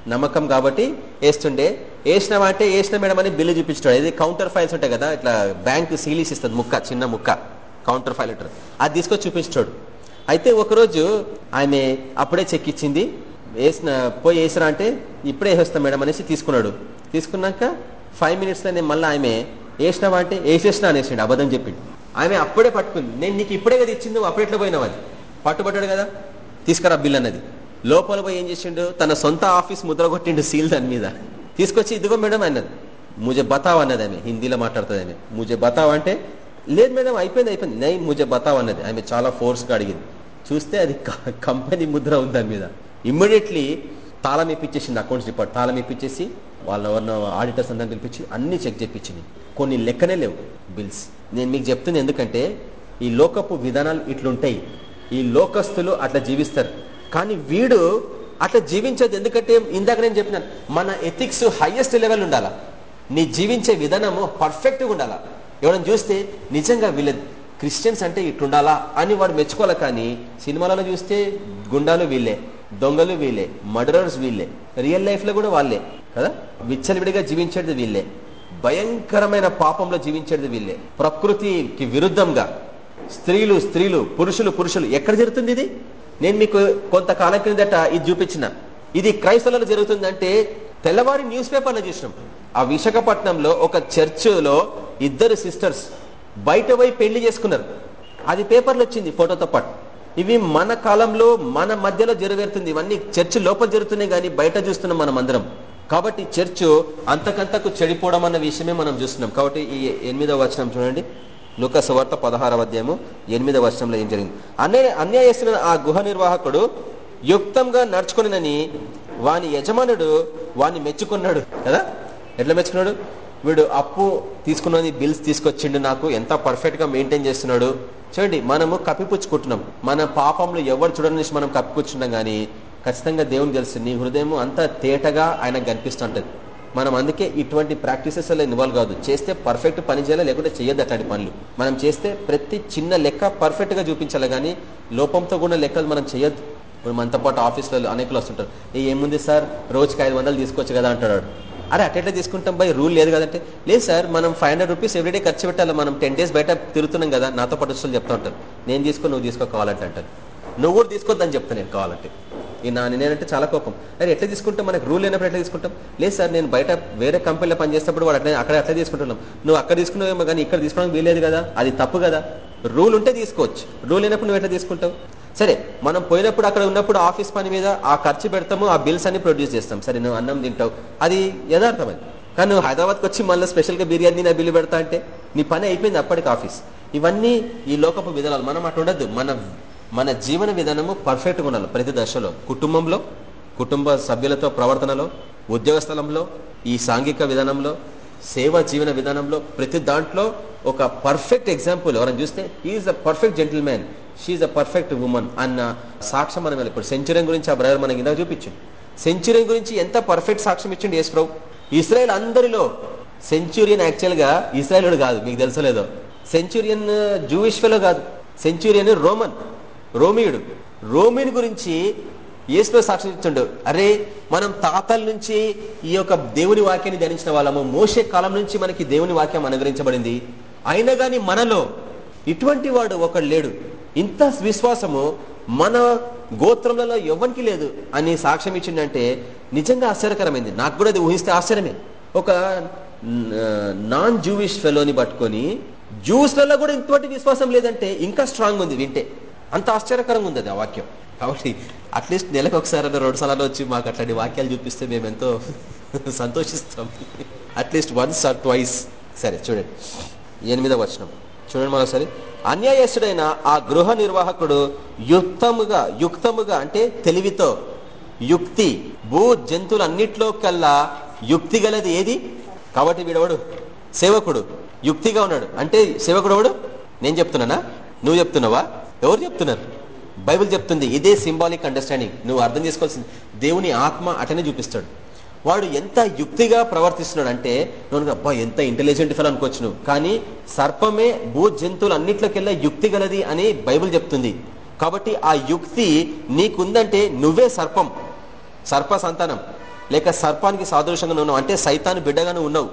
నమ్మకం కాబట్టి వేస్తుండే. వేసినావా అంటే వేసిన మేడం అని బిల్లు చూపించాడు. ఇది కౌంటర్ ఫైల్స్ ఉంటాయి కదా ఇట్లా బ్యాంక్ సీలీస్ ఇస్తుంది ముక్క చిన్న ముక్క కౌంటర్ ఫైల్ అంటారు అది తీసుకొచ్చి చూపించాడు. అయితే ఒకరోజు ఆమె అప్పుడే చెక్ ఇచ్చింది. వేసిన పోయి వేసినా అంటే ఇప్పుడే వేసేస్తాం మేడం అనేసి తీసుకున్నాడు. తీసుకున్నాక ఫైవ్ మినిట్స్లో మళ్ళీ ఆమె వేసినావా అంటే వేసేసినా అనేసిండు అబద్ధం చెప్పిండు. ఆమె అప్పుడే పట్టుకుంది. నేను నీకు ఇప్పుడే కదా ఇచ్చింది నువ్వు అప్పుడు ఎట్లా పోయినావు అది? పట్టుబడ్డాడు కదా? తీసుకురా బిల్ అన్నది. లోపల పోయి ఏం చేసిండు? తన సొంత ఆఫీస్ ముద్ర కొట్టిండు సీల్ దాని మీద. తీసుకొచ్చి ఇదిగో మేడం అన్నది. ముజే బతావ్ అన్నది ఆమె హిందీలో మాట్లాడుతుంది ఆమె. ముజే బతావ్ అంటే లేదు మేడం అయిపోయింది అయిపోయింది. నై ముజే బతావ్ అన్నది. ఆమె చాలా ఫోర్స్గా అడిగింది. చూస్తే అది కంపెనీ ముద్ర ఉంది దాని మీద. ఇమ్మీడియట్లీ తాళం ఇప్పించేసింది అకౌంట్స్ డిపార్ట్ తాళం ఇప్పించేసి వాళ్ళ ఎవరిన ఆడిటర్స్ అందరం పిలిపించి అన్ని చెక్ చేయించింది కొన్ని లెక్కనే లేవు బిల్స్. నేను మీకు చెప్తుంది ఎందుకంటే ఈ లోకపు విధానాలు ఇట్లుంటాయి. ఈ లోకస్తులు అట్లా జీవిస్తారు. కానీ వీడు అట్లా జీవించదు ఎందుకంటే ఇందాక నేను చెప్పినాను మన ఎథిక్స్ హైయెస్ట్ లెవెల్ ఉండాలా? నీ జీవించే విధానము పర్ఫెక్ట్గా ఉండాలా? ఎవరైనా చూస్తే నిజంగా వీళ్ళ క్రిస్టియన్స్ అంటే ఇట్లుండాలా అని వాడు మెచ్చుకోవాలి కానీ సినిమాలలో చూస్తే గుండాలు వీళ్ళే. దొంగలు వీళ్ళే మర్డరర్స్ వీళ్ళే. రియల్ లైఫ్లో కూడా వాళ్ళే కదా? విచ్చలవిడిగా జీవించేది వీళ్ళే. భయంకరమైన పాపంలో జీవించేది వీళ్ళే. ప్రకృతికి విరుద్ధంగా. స్త్రీలు స్త్రీలు పురుషులు పురుషులు. ఎక్కడ జరుగుతుంది ఇది? నేను మీకు కొంతకాలం క్రిందట ఇది చూపించిన. ఇది క్రైస్తవులలో జరుగుతుందంటే తెల్లవారి న్యూస్ పేపర్లో చూసినాం. ఆ విశాఖపట్నంలో ఒక చర్చిలో ఇద్దరు సిస్టర్స్ బయట పోయి పెళ్ళి చేసుకున్నారు. అది పేపర్లో వచ్చింది ఫోటోతో పాటు. ఇవి మన కాలంలో మన మధ్యలో జరుగుతుంది ఇవన్నీ చర్చ్ లోపల జరుగుతున్నాయి కానీ బయట చూస్తున్నాం మనం అందరం. కాబట్టి చర్చ్ అంతకంతకు చెడిపోవడం అన్న విషయమే మనం చూస్తున్నాం. కాబట్టి ఈ ఎనిమిదవ వచనం చూడండి. లుకస్ వార్త పదహారవ అధ్యాయము ఎనిమిదవ వచనంలో ఏం జరిగింది? అన్యాయ అన్యాయస్తున్న ఆ గుహ నిర్వాహకుడు యుక్తంగా నడుచుకునినని వాని యజమానుడు వాని మెచ్చుకున్నాడు. కదా? ఎట్లా మెచ్చుకున్నాడు? వీడు అప్పు తీసుకున్నది బిల్స్ తీసుకొచ్చిండు నాకు ఎంత పర్ఫెక్ట్గా మెయింటైన్ చేస్తున్నాడు. చూడండి మనము కప్పిపుచ్చుకుంటున్నాం. మన పాపంలో ఎవరు చూడని మనం కప్పిపుచ్చున్నాం కానీ ఖచ్చితంగా దేవుని తెలుసు నీ హృదయం అంత తేటగా ఆయనకు కనిపిస్తుంటది. మనం అందుకే ఇటువంటి ప్రాక్టీసెస్లో ఇన్వాల్వ్ కాదు చేస్తే పర్ఫెక్ట్ పని చేయాలి లేకుంటే చేయొద్దు అట్లాంటి పనులు. మనం చేస్తే ప్రతి చిన్న లెక్క పర్ఫెక్ట్గా చూపించాలి కానీ లోపంతో కూడా లెక్కలు మనం చేయొద్దు. ఇప్పుడు మనతో పాటు ఆఫీసులలో అనేకలు వస్తుంటారు. ఏముంది సార్? రోజుకి ఐదు వందలు తీసుకోవచ్చు కదా అంటాడు అరే అట్లా తీసుకుంటాం బై రూల్ లేదు కదంటే. లేదు సార్ మనం ఫైవ్ హండ్రెడ్ రూపీస్ ఎవ్రీడే ఖర్చు పెట్టాలి. మనం టెన్ డేస్ బయట తిరుగుతున్నాం కదా నాతో పాటు వస్తువులు చెప్తా ఉంటారు. నేను తీసుకో నువ్వు తీసుకో కావాలంటే అంటారు. నువ్వు కూడా తీసుకోద్దని చెప్తాను నేను కావాలంటే. ఈ నా నేనంటే చాలా కోపం. అరే ఎట్లా తీసుకుంటాం? మనకు రూల్ లేనప్పుడు ఎట్లా తీసుకుంటాం? లేదు సార్ నేను బయట వేరే కంపెనీలో పనిచేసేటప్పుడు వాడు అట్లా అక్కడ అట్లా తీసుకుంటున్నాం. నువ్వు అక్కడ తీసుకున్నావేమో కానీ ఇక్కడ తీసుకోవడానికి వీలేదు కదా. అది తప్పు కదా. రూల్ ఉంటే తీసుకోవచ్చు. రూల్ లేనప్పుడు నువ్వు ఎట్లా తీసుకుంటావు? సరే మనం పోయినప్పుడు అక్కడ ఉన్నప్పుడు ఆఫీస్ పని మీద ఆ ఖర్చు పెడతాము ఆ బిల్స్ అన్ని ప్రొడ్యూస్ చేస్తాం. సరే నువ్వు అన్నం తింటావు. అది యథార్థం అది కానీ నువ్వు హైదరాబాద్కి వచ్చి మళ్ళీ స్పెషల్గా బిర్యానీ నా బిల్లు పెడతా అంటే నీ పని అయిపోయింది అప్పటికి ఆఫీస్. ఇవన్నీ ఈ లోకపు విధానాలు. మనం అటు ఉండద్దు. మన మన జీవన విధానము పర్ఫెక్ట్గా ఉండాలి ప్రతి దశలో. కుటుంబంలో కుటుంబ సభ్యులతో ప్రవర్తనలో ఉద్యోగ స్థలంలో ఈ సాంఘిక విధానంలో సేవా జీవన విధానంలో ప్రతి దాంట్లో ఒక పర్ఫెక్ట్ ఎగ్జాంపుల్ ఎవరైనా చూస్తే is a perfect gentleman she a perfect woman అన్న సాక్ష్యం మనం ఇప్పుడు సెంచురీ గురించి ఆ బ్రదర్ మనకి ఇందాక చూపించింది సెంచురీ గురించి ఎంత పర్ఫెక్ట్ సాక్ష్యం ఇచ్చిండు యేసు ప్రభు? ఇస్రాయల్ అందరిలో సెంచురియన్ యాక్చువల్గా ఇస్రాయలుడు కాదు మీకు తెలుసలేదో సెంచురియన్ జూయిష్ ఫెలో కాదు సెంచురియన్ రోమన్ రోమియుడు. రోమిన్ గురించి ఏసులో సాక్షి ఇచ్చిండు అరే మనం తాతల నుంచి ఈ యొక్క దేవుని వాక్యాన్ని ధ్యానించిన వాళ్ళము. మోసే కాలం నుంచి మనకి దేవుని వాక్యం అనుగ్రహించబడింది. అయినా గాని మనలో ఇటువంటి వాడు ఒకడు లేడు. ఇంత విశ్వాసము మన గోత్రములలో ఎవరికి లేదు అని సాక్ష్యం ఇచ్చిందంటే నిజంగా ఆశ్చర్యకరమైంది. నాకు కూడా అది ఊహిస్తే ఆశ్చర్యమే. ఒక నాన్ జూవిష్ ఫెలోని పట్టుకొని జ్యూస్లలో కూడా ఇంతటి విశ్వాసం లేదంటే ఇంకా స్ట్రాంగ్ ఉంది వింటే. అంత ఆశ్చర్యకరంగా ఉంది అది ఆ వాక్యం. కాబట్టి అట్లీస్ట్ నెలకు ఒకసారి రెండు సార్లు వచ్చి మాకు అట్లాంటి వాక్యాలు చూపిస్తే మేము ఎంతో <laughs> సంతోషిస్తాం. At least once or twice. సరే చూడండి. ఎనిమిదవ వచనం. చూడండి మరోసారి అన్యాయస్తుడైన ఆ గృహ నిర్వాహకుడు యుక్తముగా యుక్తముగా అంటే తెలివితో యుక్తి భూ జంతువులన్నిట్లో కల్లా యుక్తి గలది ఏది? కాబట్టి వీడవడు? సేవకుడు. యుక్తిగా ఉన్నాడు. అంటే సేవకుడు ఎవడు? నేను చెప్తున్నానా? నువ్వు చెప్తున్నావా? ఎవరు చెప్తున్నారు? బైబిల్ చెప్తుంది ఇదే సింబాలిక్ అండర్స్టాండింగ్ నువ్వు అర్థం చేసుకోవాల్సింది దేవుని ఆత్మ అటనే చూపిస్తాడు. వాడు ఎంత యుక్తిగా ప్రవర్తిస్తున్నాడు అంటే నువ్వు అబ్బా ఎంత ఇంటెలిజెంట్ ఫెల్ అనుకోవచ్చు నువ్వు. కానీ సర్పమే భూ జంతువులు అన్నిట్లోకెల్లా యుక్తి గలది అని బైబిల్ చెప్తుంది. కాబట్టి ఆ యుక్తి నీకుందంటే నువ్వే సర్పం సర్ప సంతానం. లేక సర్పానికి సాదృశ్యంగా ఉన్నావు. అంటే సైతాన్ బిడ్డగానే ఉన్నావు.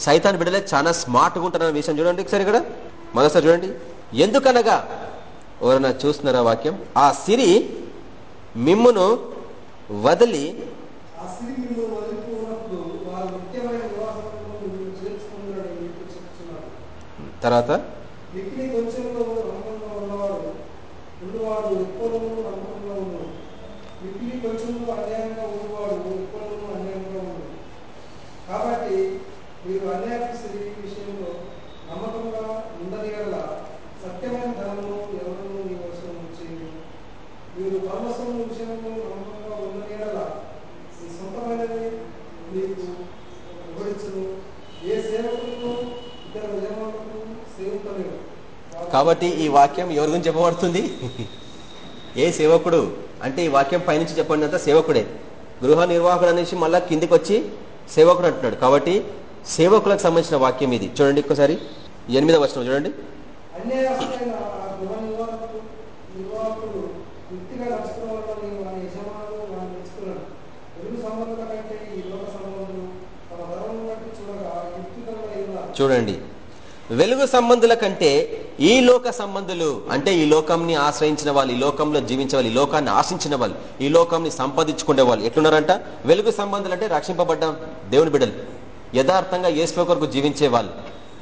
సైతాన్ బిడ్డలే చాలా స్మార్ట్గా ఉంటారన్న విషయం చూడండి ఒకసారి ఇక్కడ. మొదటిసారి చూడండి. ఎందుకనగా ఎవరైనా చూస్తున్నారా వాక్యం? ఆ సిరి మిమ్మును వదిలి తర్వాత మీరు అన్యాయ స్త్రీ విషయంలో నమ్మకంగా ఉండని వల్ల సత్యమైన ధనము ఎవరు మీ కోసం ఉంచేది మీరు పరమస్వము విషయంలో నమ్మకంగా ఉండని వల్ల మీ సొంతమైనది మీకు వివరించను ఏ సేవకులకు ఇతర యజమానులకు సేవకులేవు కాబట్టి ఈ వాక్యం ఎవరి గురించి చెప్పబడుతుంది? ఏ సేవకుడు? అంటే ఈ వాక్యం పైనుంచి చెప్పండి సేవకుడే. గృహ నిర్వాహకుడు అనేసి మళ్ళా కిందికి వచ్చి సేవకుడు అంటున్నాడు. కాబట్టి సేవకులకు సంబంధించిన వాక్యం ఇది. చూడండి ఒక్కసారి. ఎనిమిదవ వచనం చూడండి. చూడండి. వెలుగు సంబంధుల కంటే ఈ లోక సంబంధులు అంటే ఈ లోకంని ఆశ్రయించిన వాళ్ళు ఈ లోకంలో జీవించే వాళ్ళు ఈ లోకాన్ని ఆశించిన వాళ్ళు ఈ లోకంని సంపాదించుకునే వాళ్ళు ఎట్లున్నారంట? వెలుగు సంబంధులు అంటే రక్షింపబడ్డ దేవుని బిడ్డలు. యథార్థంగా ఏసులో కొరకు జీవించే వాళ్ళు.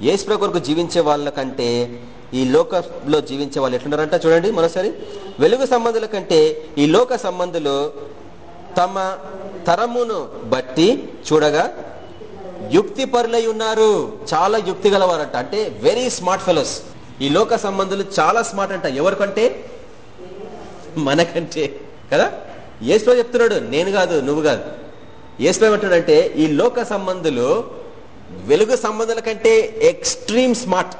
యేసు కొరకు జీవించే వాళ్ళ కంటే ఈ లోకంలో జీవించే వాళ్ళు ఎట్లున్నారంట చూడండి మరోసారి. వెలుగు సంబంధుల కంటే ఈ లోక సంబంధులు తమ తరమును బట్టి చూడగా యుక్తి పరులై ఉన్నారు. చాలా యుక్తి గలవారంట. అంటే వెరీ స్మార్ట్ ఫెలోస్ ఈ లోక సంబంధులు చాలా స్మార్ట్ అంట. ఎవరికంటే? మనకంటే. కదా? ఏసులో చెప్తున్నాడు నేను కాదు నువ్వు కాదు. ఏసులో ఏమంటాడంటే ఈ లోక సంబంధులు వెలుగు సంబంధాల కంటే ఎక్స్ట్రీమ్ స్మార్ట్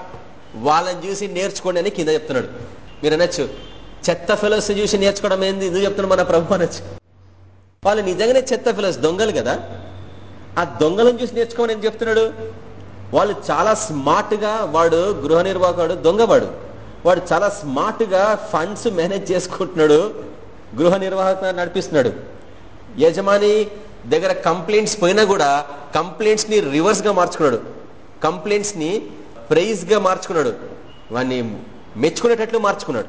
వాళ్ళని చూసి నేర్చుకోండి అని కింద చెప్తున్నాడు. మీరు అనొచ్చు. చెత్త ఫెలోస్ చూసి నేర్చుకోవడం ఏంది? ఇది చెప్తున్నాడు మన ప్రభు అనొచ్చు. వాళ్ళు నిజంగానే చెత్త ఫెలోస్ దొంగలు కదా? ఆ దొంగలను చూసి నేర్చుకోమని ఎందుకు చెప్తున్నాడు? వాళ్ళు చాలా స్మార్ట్గా వాడు గృహ నిర్వాహకుడు దొంగవాడు. వాడు చాలా స్మార్ట్గా ఫండ్స్ మేనేజ్ చేసుకుంటున్నాడు గృహ నిర్వాహక నడిపిస్తున్నాడు. యజమాని దగ్గర కంప్లైంట్స్ పోయినా కూడా కంప్లైంట్స్ని రివర్స్గా మార్చుకున్నాడు. కంప్లైంట్స్ని ప్రైజ్గా మార్చుకున్నాడు. వాడిని మెచ్చుకునేటట్లు మార్చుకున్నాడు.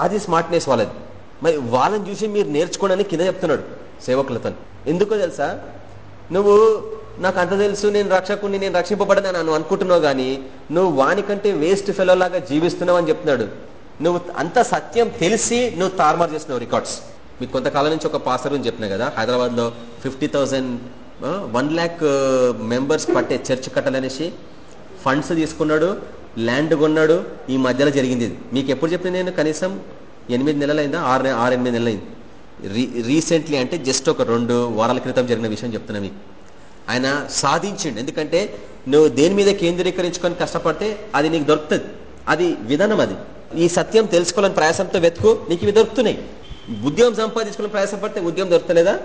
అది స్మార్ట్నెస్ వాళ్ళది. మరి వాళ్ళని చూసి మీరు నేర్చుకోండి కింద చెప్తున్నాడు సేవకులతో ఎందుకో తెలుసా? నువ్వు నాకు అంత తెలుసు నేను రక్షకుని నేను రక్షింపబడని అని అనుకుంటున్నావు కానీ నువ్వు వానికంటే వేస్ట్ ఫెలో లాగా జీవిస్తున్నావు అని చెప్తున్నాడు. నువ్వు అంత సత్యం తెలిసి నువ్వు తారుమారు చేస్తున్నావు రికార్డ్స్ మీకు కొంతకాలం నుంచి ఒక పాస్టర్ గురించి చెప్పినా కదా హైదరాబాద్లో fifty thousand one lakh members పట్టే చర్చ్ కట్టాలనేసి ఫండ్స్ తీసుకున్నాడు ల్యాండ్ కొన్నాడు ఈ మధ్యలో జరిగింది ఇది. మీకు ఎప్పుడు చెప్పిన నేను కనీసం ఎనిమిది నెలలైందా? ఆరు ఆరు ఎనిమిది నెలలైంది. రీ రీసెంట్లీ అంటే జస్ట్ ఒక రెండు వారాల క్రితం జరిగిన విషయం చెప్తున్నా మీకు. ఆయన సాధించిండు. ఎందుకంటే నువ్వు దేని మీద కేంద్రీకరించుకొని కష్టపడితే అది నీకు దొరుకుతుంది. అది విధానం అది. ఈ సత్యం తెలుసుకోవాలని ప్రయాసంతో వెతుకు నీకు ఇవి దొరుకుతున్నాయి. ఉద్యోగం సంపాదించుకుని ప్రయాసపడితే ఉద్యోగం దొరకలేదా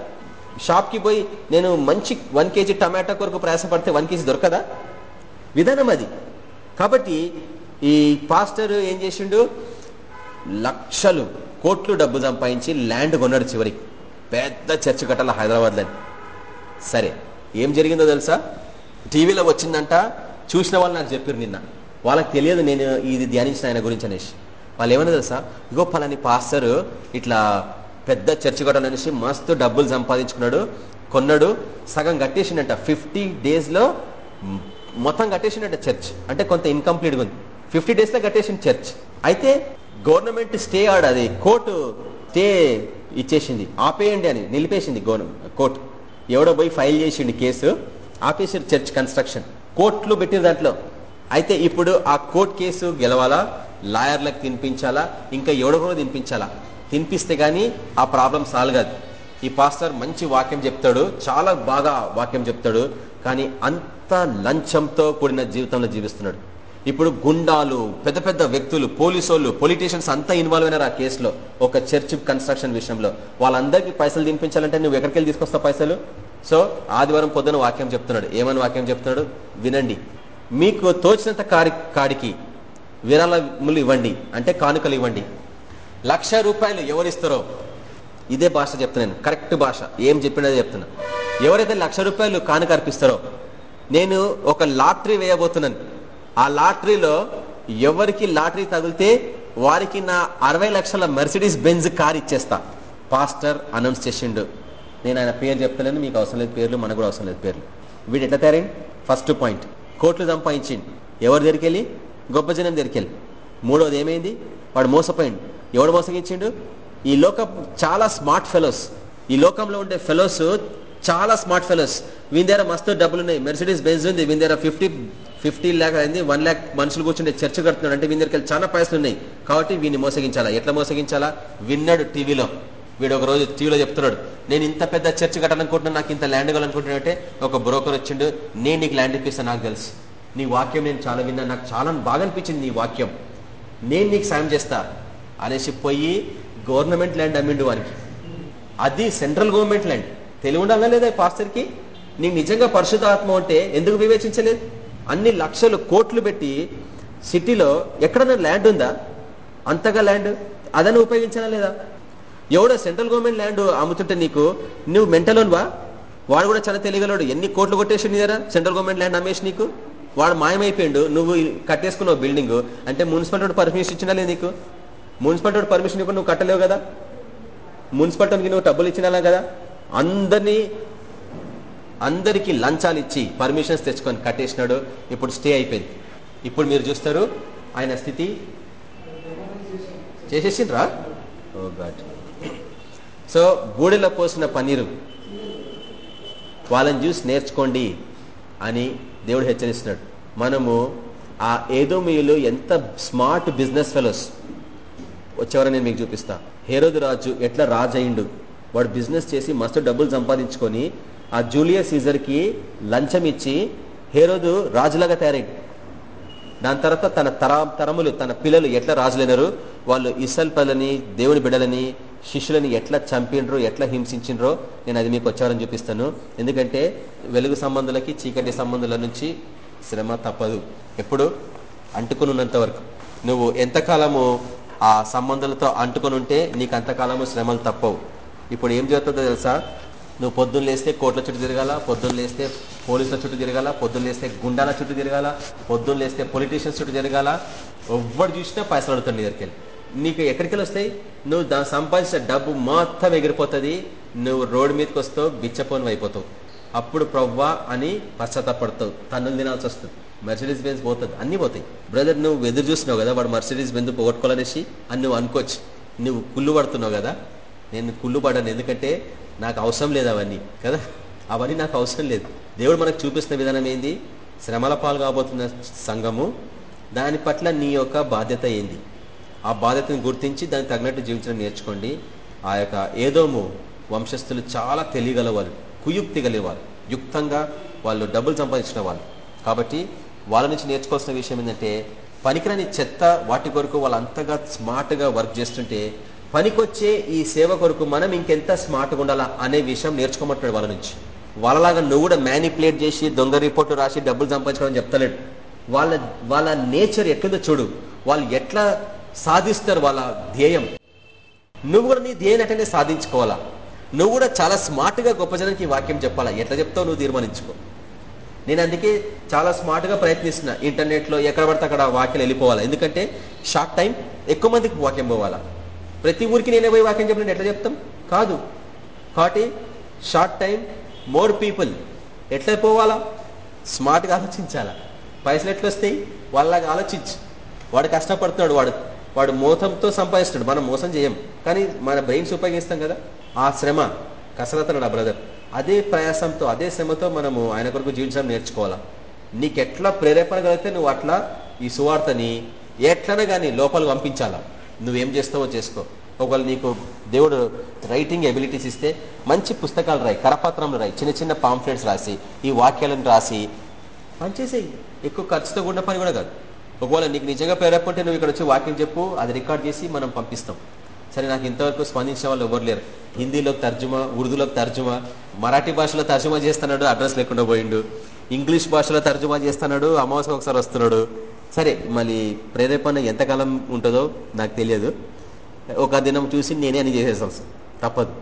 షాప్కి పోయి నేను మంచి వన్ కేజీ టమాటా కొరకు ప్రయాసపడితే వన్ కేజీ దొరకదా? విధానం అది. కాబట్టి ఈ పాస్టర్ ఏం చేసిండు? లక్షలు కోట్లు డబ్బు సంపాదించి ల్యాండ్ కొన్నాడు చివరికి. పెద్ద చర్చ్ కట్టాల హైదరాబాద్లో సరే. ఏం జరిగిందో తెలుసా? టీవీలో వచ్చిందంట చూసిన వాళ్ళు నాకు చెప్పారు నిన్న. వాళ్ళకి తెలియదు నేను ఇది ధ్యానించిన ఆయన గురించి అనేసి వాళ్ళు ఏమన్నా తెలుసా? ఇగో పలాని పాస్టర్ ఇట్లా పెద్ద చర్చి కట్టాలనేసి మస్తు డబ్బులు సంపాదించుకున్నాడు కొన్నాడు సగం కట్టేసిండట. ఫిఫ్టీ డేస్లో మొత్తం కట్టేసిండట చర్చ్. అంటే కొంత ఇన్కంప్లీట్గా ఉంది. ఫిఫ్టీ డేస్లో కట్టేసిన చర్చ్. అయితే గవర్నమెంట్ స్టే ఆడ అది కోర్టు స్టే ఇచ్చేసింది. ఆపేయండి అని నిలిపేసింది గవర్నమెంట్ కోర్టు. ఎవడో పోయి ఫైల్ చేసిండు కేసు ఆఫీసర్ చర్చ్ కన్స్ట్రక్షన్. కోర్టులు పెట్టిన దాంట్లో. అయితే ఇప్పుడు ఆ కోర్టు కేసు గెలవాలా? లాయర్లకు తినిపించాలా? ఇంకా ఎవడో కూడా తినిపించాలా? తినిపిస్తే గానీ ఆ ప్రాబ్లం సాల్వ్ కాదు. ఈ పాస్టర్ మంచి వాక్యం చెప్తాడు చాలా బాగా వాక్యం చెప్తాడు కానీ అంత లంచంతో కూడిన జీవితంలో జీవిస్తున్నాడు. ఇప్పుడు గుండాలు పెద్ద పెద్ద వ్యక్తులు పోలీసోళ్ళు పొలిటీషియన్స్ అంతా ఇన్వాల్వ్ అయినారు ఆ కేసులో. ఒక చర్చ్ కన్స్ట్రక్షన్ విషయంలో. వాళ్ళందరికీ పైసలు తినిపించాలంటే నువ్వు ఎక్కడికి వెళ్ళి తీసుకొస్తావు పైసలు? సో ఆదివారం పొద్దున వాక్యం చెప్తున్నాడు. ఏమని వాక్యం చెప్తున్నాడు? వినండి. మీకు తోచినంత కాడి కాడికి విరాళములు ఇవ్వండి. అంటే కానుకలు ఇవ్వండి. లక్ష రూపాయలు ఎవరిస్తారో? ఇదే భాష చెప్తున్నాను కరెక్ట్ భాష. ఏం చెప్పినది చెప్తున్నా. ఎవరైతే లక్ష రూపాయలు కానుక అర్పిస్తారో? నేను ఒక లాటరీ వేయబోతున్నాను. ఆ లాటరీలో ఎవరికి లాటరీ తగిలితే వారికి నా అరవై లక్షల మెర్సిడీస్ బెంజ్ కార్ ఇచ్చేస్తా. పాస్టర్ అనౌన్స్ చేసిండు. నేను ఆయన పేరు చెప్తలేను మీకు అవసరం లేదు పేర్లు మనకు కూడా అవసరం లేదు పేర్లు. వీడు ఎట్లా తయారైంది ఫస్ట్ పాయింట్. కోట్లు సంపాదించిండు. ఎవరి దగ్గరికి వెళ్ళి? గొప్ప జనం దగ్గరికి వెళ్ళి. మూడోది ఏమైంది? వాడు మోసపోయిండు. ఎవడు మోసగించిండు? ఈ లోకం చాలా స్మార్ట్ ఫెలోస్. ఈ లోకంలో ఉండే ఫెలోస్ చాలా స్మార్ట్ ఫెలోస్ వీని దగ్గర మస్తు డబ్బులు ఉన్నాయి మెర్సిడీస్ బెంజ్ ఉంది. వీని దగ్గర ఫిఫ్టీ ఫిఫ్టీ ల్యాక్ అయింది. వన్ ల్యాక్ మనుషులు కూర్చుంటే చర్చ కడుతున్నాడు. అంటే వీని దగ్గరికి చాలా పైసలు ఉన్నాయి. కాబట్టి వీడిని మోసగించాలా? ఎట్లా మోసగించాలా? విన్నాడు టీవీలో. వీడు ఒక రోజు టీవీలో చెప్తున్నాడు. నేను ఇంత పెద్ద చర్చ్ కట్టాలనుకుంటున్నా నాకు ఇంత ల్యాండ్ కావాలనుకుంటున్నట్టే ఒక బ్రోకర్ వచ్చిండు. నేను నీకు ల్యాండ్ ఇప్పిస్తాను నాకు తెలుసు. నీ వాక్యం నేను చాలా విన్నా. నాకు చాలా బాగా అనిపించింది నీ వాక్యం. నేను నీకు సాయం చేస్తా అనేసి పోయి గవర్నమెంట్ ల్యాండ్ అమ్మిండు వానికి అది సెంట్రల్ గవర్నమెంట్ ల్యాండ్ తెలివి ఉండాలా లేదా పాస్టర్కి? నీకు నిజంగా పరిశుద్ధ ఆత్మ ఉంటే ఎందుకు వివేచించలేదు? అన్ని లక్షలు కోట్లు పెట్టి సిటీలో ఎక్కడన్నా ల్యాండ్ ఉందా? అంతగా ల్యాండ్ అదని ఉపయోగించాలా లేదా? ఎవడో సెంట్రల్ గవర్నమెంట్ ల్యాండ్ అమ్ముతుంటే నీకు నువ్వు మెంటలోన్వా వాడు కూడా చాలా తెలియగలడు ఎన్ని కోట్లు కొట్టేసి కదా సెంట్రల్ గవర్నమెంట్ ల్యాండ్ అమ్మేసి నీకు? వాడు మాయమైపోయిండు. నువ్వు కట్టేసుకున్నావు బిల్డింగ్. అంటే మున్సిపాలిటీ పర్మిషన్ ఇచ్చినా లేదు నీకు? మున్సిపాలిటీ పర్మిషన్ ఇవ్వకుండా నువ్వు కట్టలేవు కదా? మున్సిపాలిటీకి నువ్వు డబ్బులు ఇచ్చినా కదా? అందరినీ అందరికీ లంచాలు ఇచ్చి పర్మిషన్స్ తెచ్చుకొని కట్టేసినాడు. ఇప్పుడు స్టే అయిపోయింది. ఇప్పుడు మీరు చూస్తారు ఆయన స్థితి చేసేసిండ్రా? ఓ గాడ్ సో గూడెలో పోసిన పన్నీరు. వాళ్ళని చూసి నేర్చుకోండి అని దేవుడు హెచ్చరిస్తున్నాడు. మనము ఆ ఏదోమియులు ఎంత స్మార్ట్ బిజినెస్ ఫెలోస్. వచ్చేవారని నేను మీకు చూపిస్తా. హేరోదు రాజు ఎట్లా రాజు అయిండు వాడు బిజినెస్ చేసి మస్తు డబ్బులు సంపాదించుకొని ఆ జూలియస్ సీజర్కి లంచం ఇచ్చి హేరోదు రాజులాగా తయారైంది దాని తర్వాత తన తర తరములు తన పిల్లలు ఎట్లా రాజులైనరు? వాళ్ళు ఇసల్ పిల్లని దేవుని బిడ్డలని శిష్యులని ఎట్లా చంపిండ్రో ఎట్లా హింసించిండ్రో నేను అది మీకు వచ్చారని చూపిస్తాను. ఎందుకంటే వెలుగు సంబంధులకి చీకటి సంబంధుల నుంచి శ్రమ తప్పదు. ఎప్పుడు? అంటుకునున్నంత వరకు. నువ్వు ఎంతకాలము ఆ సంబంధాలతో అంటుకొని ఉంటే నీకు అంతకాలము శ్రమలు తప్పవు. ఇప్పుడు ఏం జరుగుతుందో తెలుసా? నువ్వు పొద్దున్న లేస్తే కోట్ల చుట్టూ తిరగాల పొద్దున్న లేస్తే పోలీసుల చుట్టూ తిరగాల పొద్దున్న లేస్తే గుండాల చుట్టూ తిరగాల పొద్దున్న లేస్తే పొలిటీషియన్స్ చుట్టూ తిరగాల. ఎవ్వరు చూసినా పైసలు అడుగుతాడు నీ దగ్గరికి నీకు ఎక్కడికి వస్తాయి? నువ్వు దాన్ని సంపాదించిన డబ్బు మొత్తం ఎగిరిపోతుంది. నువ్వు రోడ్డు మీదకి వస్తావు బిచ్చపోను అయిపోతావు. అప్పుడు ప్రవ్వా అని పశ్చాత్తపడతావు. తన్నులు తినాల్సి వస్తుంది. మర్సిడీస్ బెంజ్ పోతుంది. అన్ని పోతాయి. బ్రదర్ నువ్వు ఎదురు చూస్తున్నావు కదా వాడు మర్సిడీస్ బెంజ్ పోగొట్టుకోవాలనేసి అని నువ్వు అనుకోవచ్చు. నువ్వు కుళ్ళు పడుతున్నావు కదా. నేను కుళ్ళు పడను ఎందుకంటే నాకు అవసరం లేదు అవన్నీ కదా? అవన్నీ నాకు అవసరం లేదు. దేవుడు మనకు చూపిస్తున్న విధానం ఏంది? శ్రమల పాలు కాబోతున్న సంఘము దాని పట్ల నీ యొక్క బాధ్యత ఏంది? ఆ బాధ్యతను గుర్తించి దానికి తగినట్టు జీవించడం నేర్చుకోండి. ఆ యొక్క ఏదోము వంశస్థులు చాలా తెలియగలవారు కుయుక్తి గలవారు యుక్తంగా వాళ్ళు డబ్బులు సంపాదించిన వాళ్ళు. కాబట్టి వాళ్ళ నుంచి నేర్చుకోవాల్సిన విషయం ఏంటంటే పనికిరాని చెత్త వాటి కొరకు వాళ్ళు అంతగా స్మార్ట్గా వర్క్ చేస్తుంటే పనికొచ్చే ఈ సేవ కొరకు మనం ఇంకెంత స్మార్ట్గా ఉండాలా అనే విషయం నేర్చుకోమంటున్నాడు వాళ్ళ నుంచి. వాళ్ళలాగా నువ్వు కూడా మ్యానిపులేట్ చేసి దొంగ రిపోర్టు రాసి డబ్బులు సంపాదించుకోవడం చెప్తలేడు. వాళ్ళ వాళ్ళ నేచర్ ఎట్లుందో చూడు. వాళ్ళు ఎట్లా సాధిస్తారు వాళ్ళ ధ్యేయం. నువ్వు కూడా నీ ధ్యేయం అటనే సాధించుకోవాలా? నువ్వు కూడా చాలా స్మార్ట్గా గొప్ప జనానికి వాక్యం చెప్పాలా? ఎట్లా చెప్తావు నువ్వు తీర్మానించుకో. నేను అందుకే చాలా స్మార్ట్గా ప్రయత్నిస్తున్నా. ఇంటర్నెట్లో ఎక్కడ పడితే అక్కడ వాక్యం వెళ్ళిపోవాలా? ఎందుకంటే షార్ట్ టైం ఎక్కువ మందికి వాక్యం పోవాలా. ప్రతి ఊరికి నేనే పోయి వాక్యం చెప్పినట్టు ఎట్లా చెప్తాం? కాదు. కాబట్టి షార్ట్ టైం మోర్ పీపుల్ ఎట్లా పోవాలా? స్మార్ట్గా ఆలోచించాలా? పైసలు ఎట్లా వస్తాయి వాళ్ళలాగా ఆలోచించు. వాడు కష్టపడుతున్నాడు. వాడు వాడు మోసంతో సంపాదిస్తున్నాడు. మనం మోసం చేయం. కానీ మన బ్రెయిన్స్ ఉపయోగిస్తాం కదా? ఆ శ్రమ కసరత్తన్నాడు ఆ బ్రదర్. అదే ప్రయాసంతో అదే శ్రమతో మనము ఆయన కొరకు జీవించడం నేర్చుకోవాలా? నీకు ఎట్లా ప్రేరేపణ కలిగితే నువ్వు అట్లా ఈ సువార్తని ఎట్లనే కానీ లోపలికి పంపించాలా? నువ్వేం చేస్తావో చేసుకో. ఒకవేళ నీకు దేవుడు రైటింగ్ ఎబిలిటీస్ ఇస్తే మంచి పుస్తకాలు రాయి కరపత్రంలో రాయి చిన్న చిన్న పాంఫ్లెట్స్ రాసి ఈ వాక్యాలను రాసి పనిచేసేయి. ఎక్కువ ఖర్చుతో కూడిన పని కూడా కాదు. ఒకవేళ నీకు నిజంగా ప్రేరేపంటే నువ్వు ఇక్కడ వచ్చి వాక్యం చెప్పు అది రికార్డ్ చేసి మనం పంపిస్తాం. సరే నాకు ఇంతవరకు స్పందించిన వాళ్ళు ఎవరు లేరు. హిందీలోకి తర్జుమా ఉర్దూలోకి తర్జుమా మరాఠీ భాషలో తర్జుమా చేస్తున్నాడు అడ్రస్ లేకుండా పోయిండు. ఇంగ్లీష్ భాషలో తర్జుమా చేస్తున్నాడు అమావాస్య ఒకసారి వస్తున్నాడు. సరే మళ్ళీ ప్రేరేపణ ఎంతకాలం ఉంటుందో నాకు తెలియదు. ఒక దినం చూసి నేనే అని చేసేసాల్సి తప్పదు.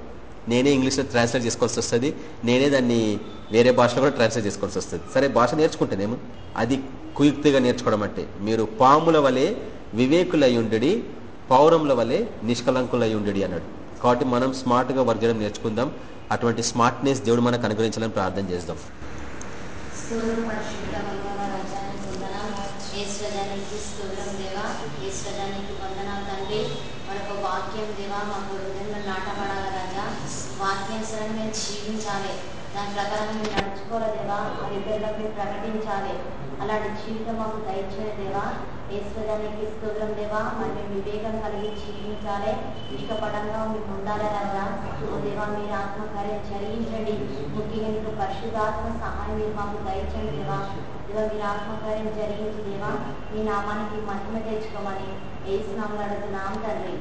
నేనే ఇంగ్లీష్లో ట్రాన్స్లేట్ చేసుకోవాల్సి వస్తుంది. నేనే దాన్ని వేరే భాషలో కూడా ట్రాన్స్లేట్ చేసుకోవాల్సి వస్తుంది. సరే భాష నేర్చుకుంటేనేమో? అది కుయుక్తిగా నేర్చుకోవడం అంటే మీరు పాముల వలె వివేకులయ్యుండి పౌరముల వలె నిష్కలంకులయ్యుండి అన్నాడు. కాబట్టి మనం స్మార్ట్గా వర్క్ చేయడం నేర్చుకుందాం. అటువంటి స్మార్ట్నెస్ దేవుడు మనకు అనుగ్రహించాలని ప్రార్థన చేద్దాం స్తోత్రం పరిశుద్ధ వందన రాజానికి వందనం ఈశ్వరానికి స్తోత్రం దేవా? ఈశ్వరానికి వందనాలు తండ్రి? మనకు వాక్యం దేవా? మాకు హృదయంలో నాటపడాలి రాజా? వాక్యానుసరం మేము జీవించాలి. దాని ప్రకారం మేము నడుచుకోవాలి దేవా? మరి మేము ప్రకటించాలి. అలాంటి జీవితం మాకు దయచేయ దేవా. ఈశ్వరానికి స్తోత్రం దేవా? మరి మేము వివేకం కలిగి జీవించాలి. ఇష్టపడంగా మేము ఉండాలి రాజా? దేవా మీరు ఆత్మకార్యం జరిగించండి. ముఖ్యంగా మీకు పరిశుద్ధాత్మ సహాయం మీరు మాకు దయచండి దేవా. దేవా మీరు ఆత్మకార్యం జరిగించి దేవా మీ నామానికి మహిమ తెచ్చుకోమని ఏసునామలు అడుగుతున్నాం తండ్రి.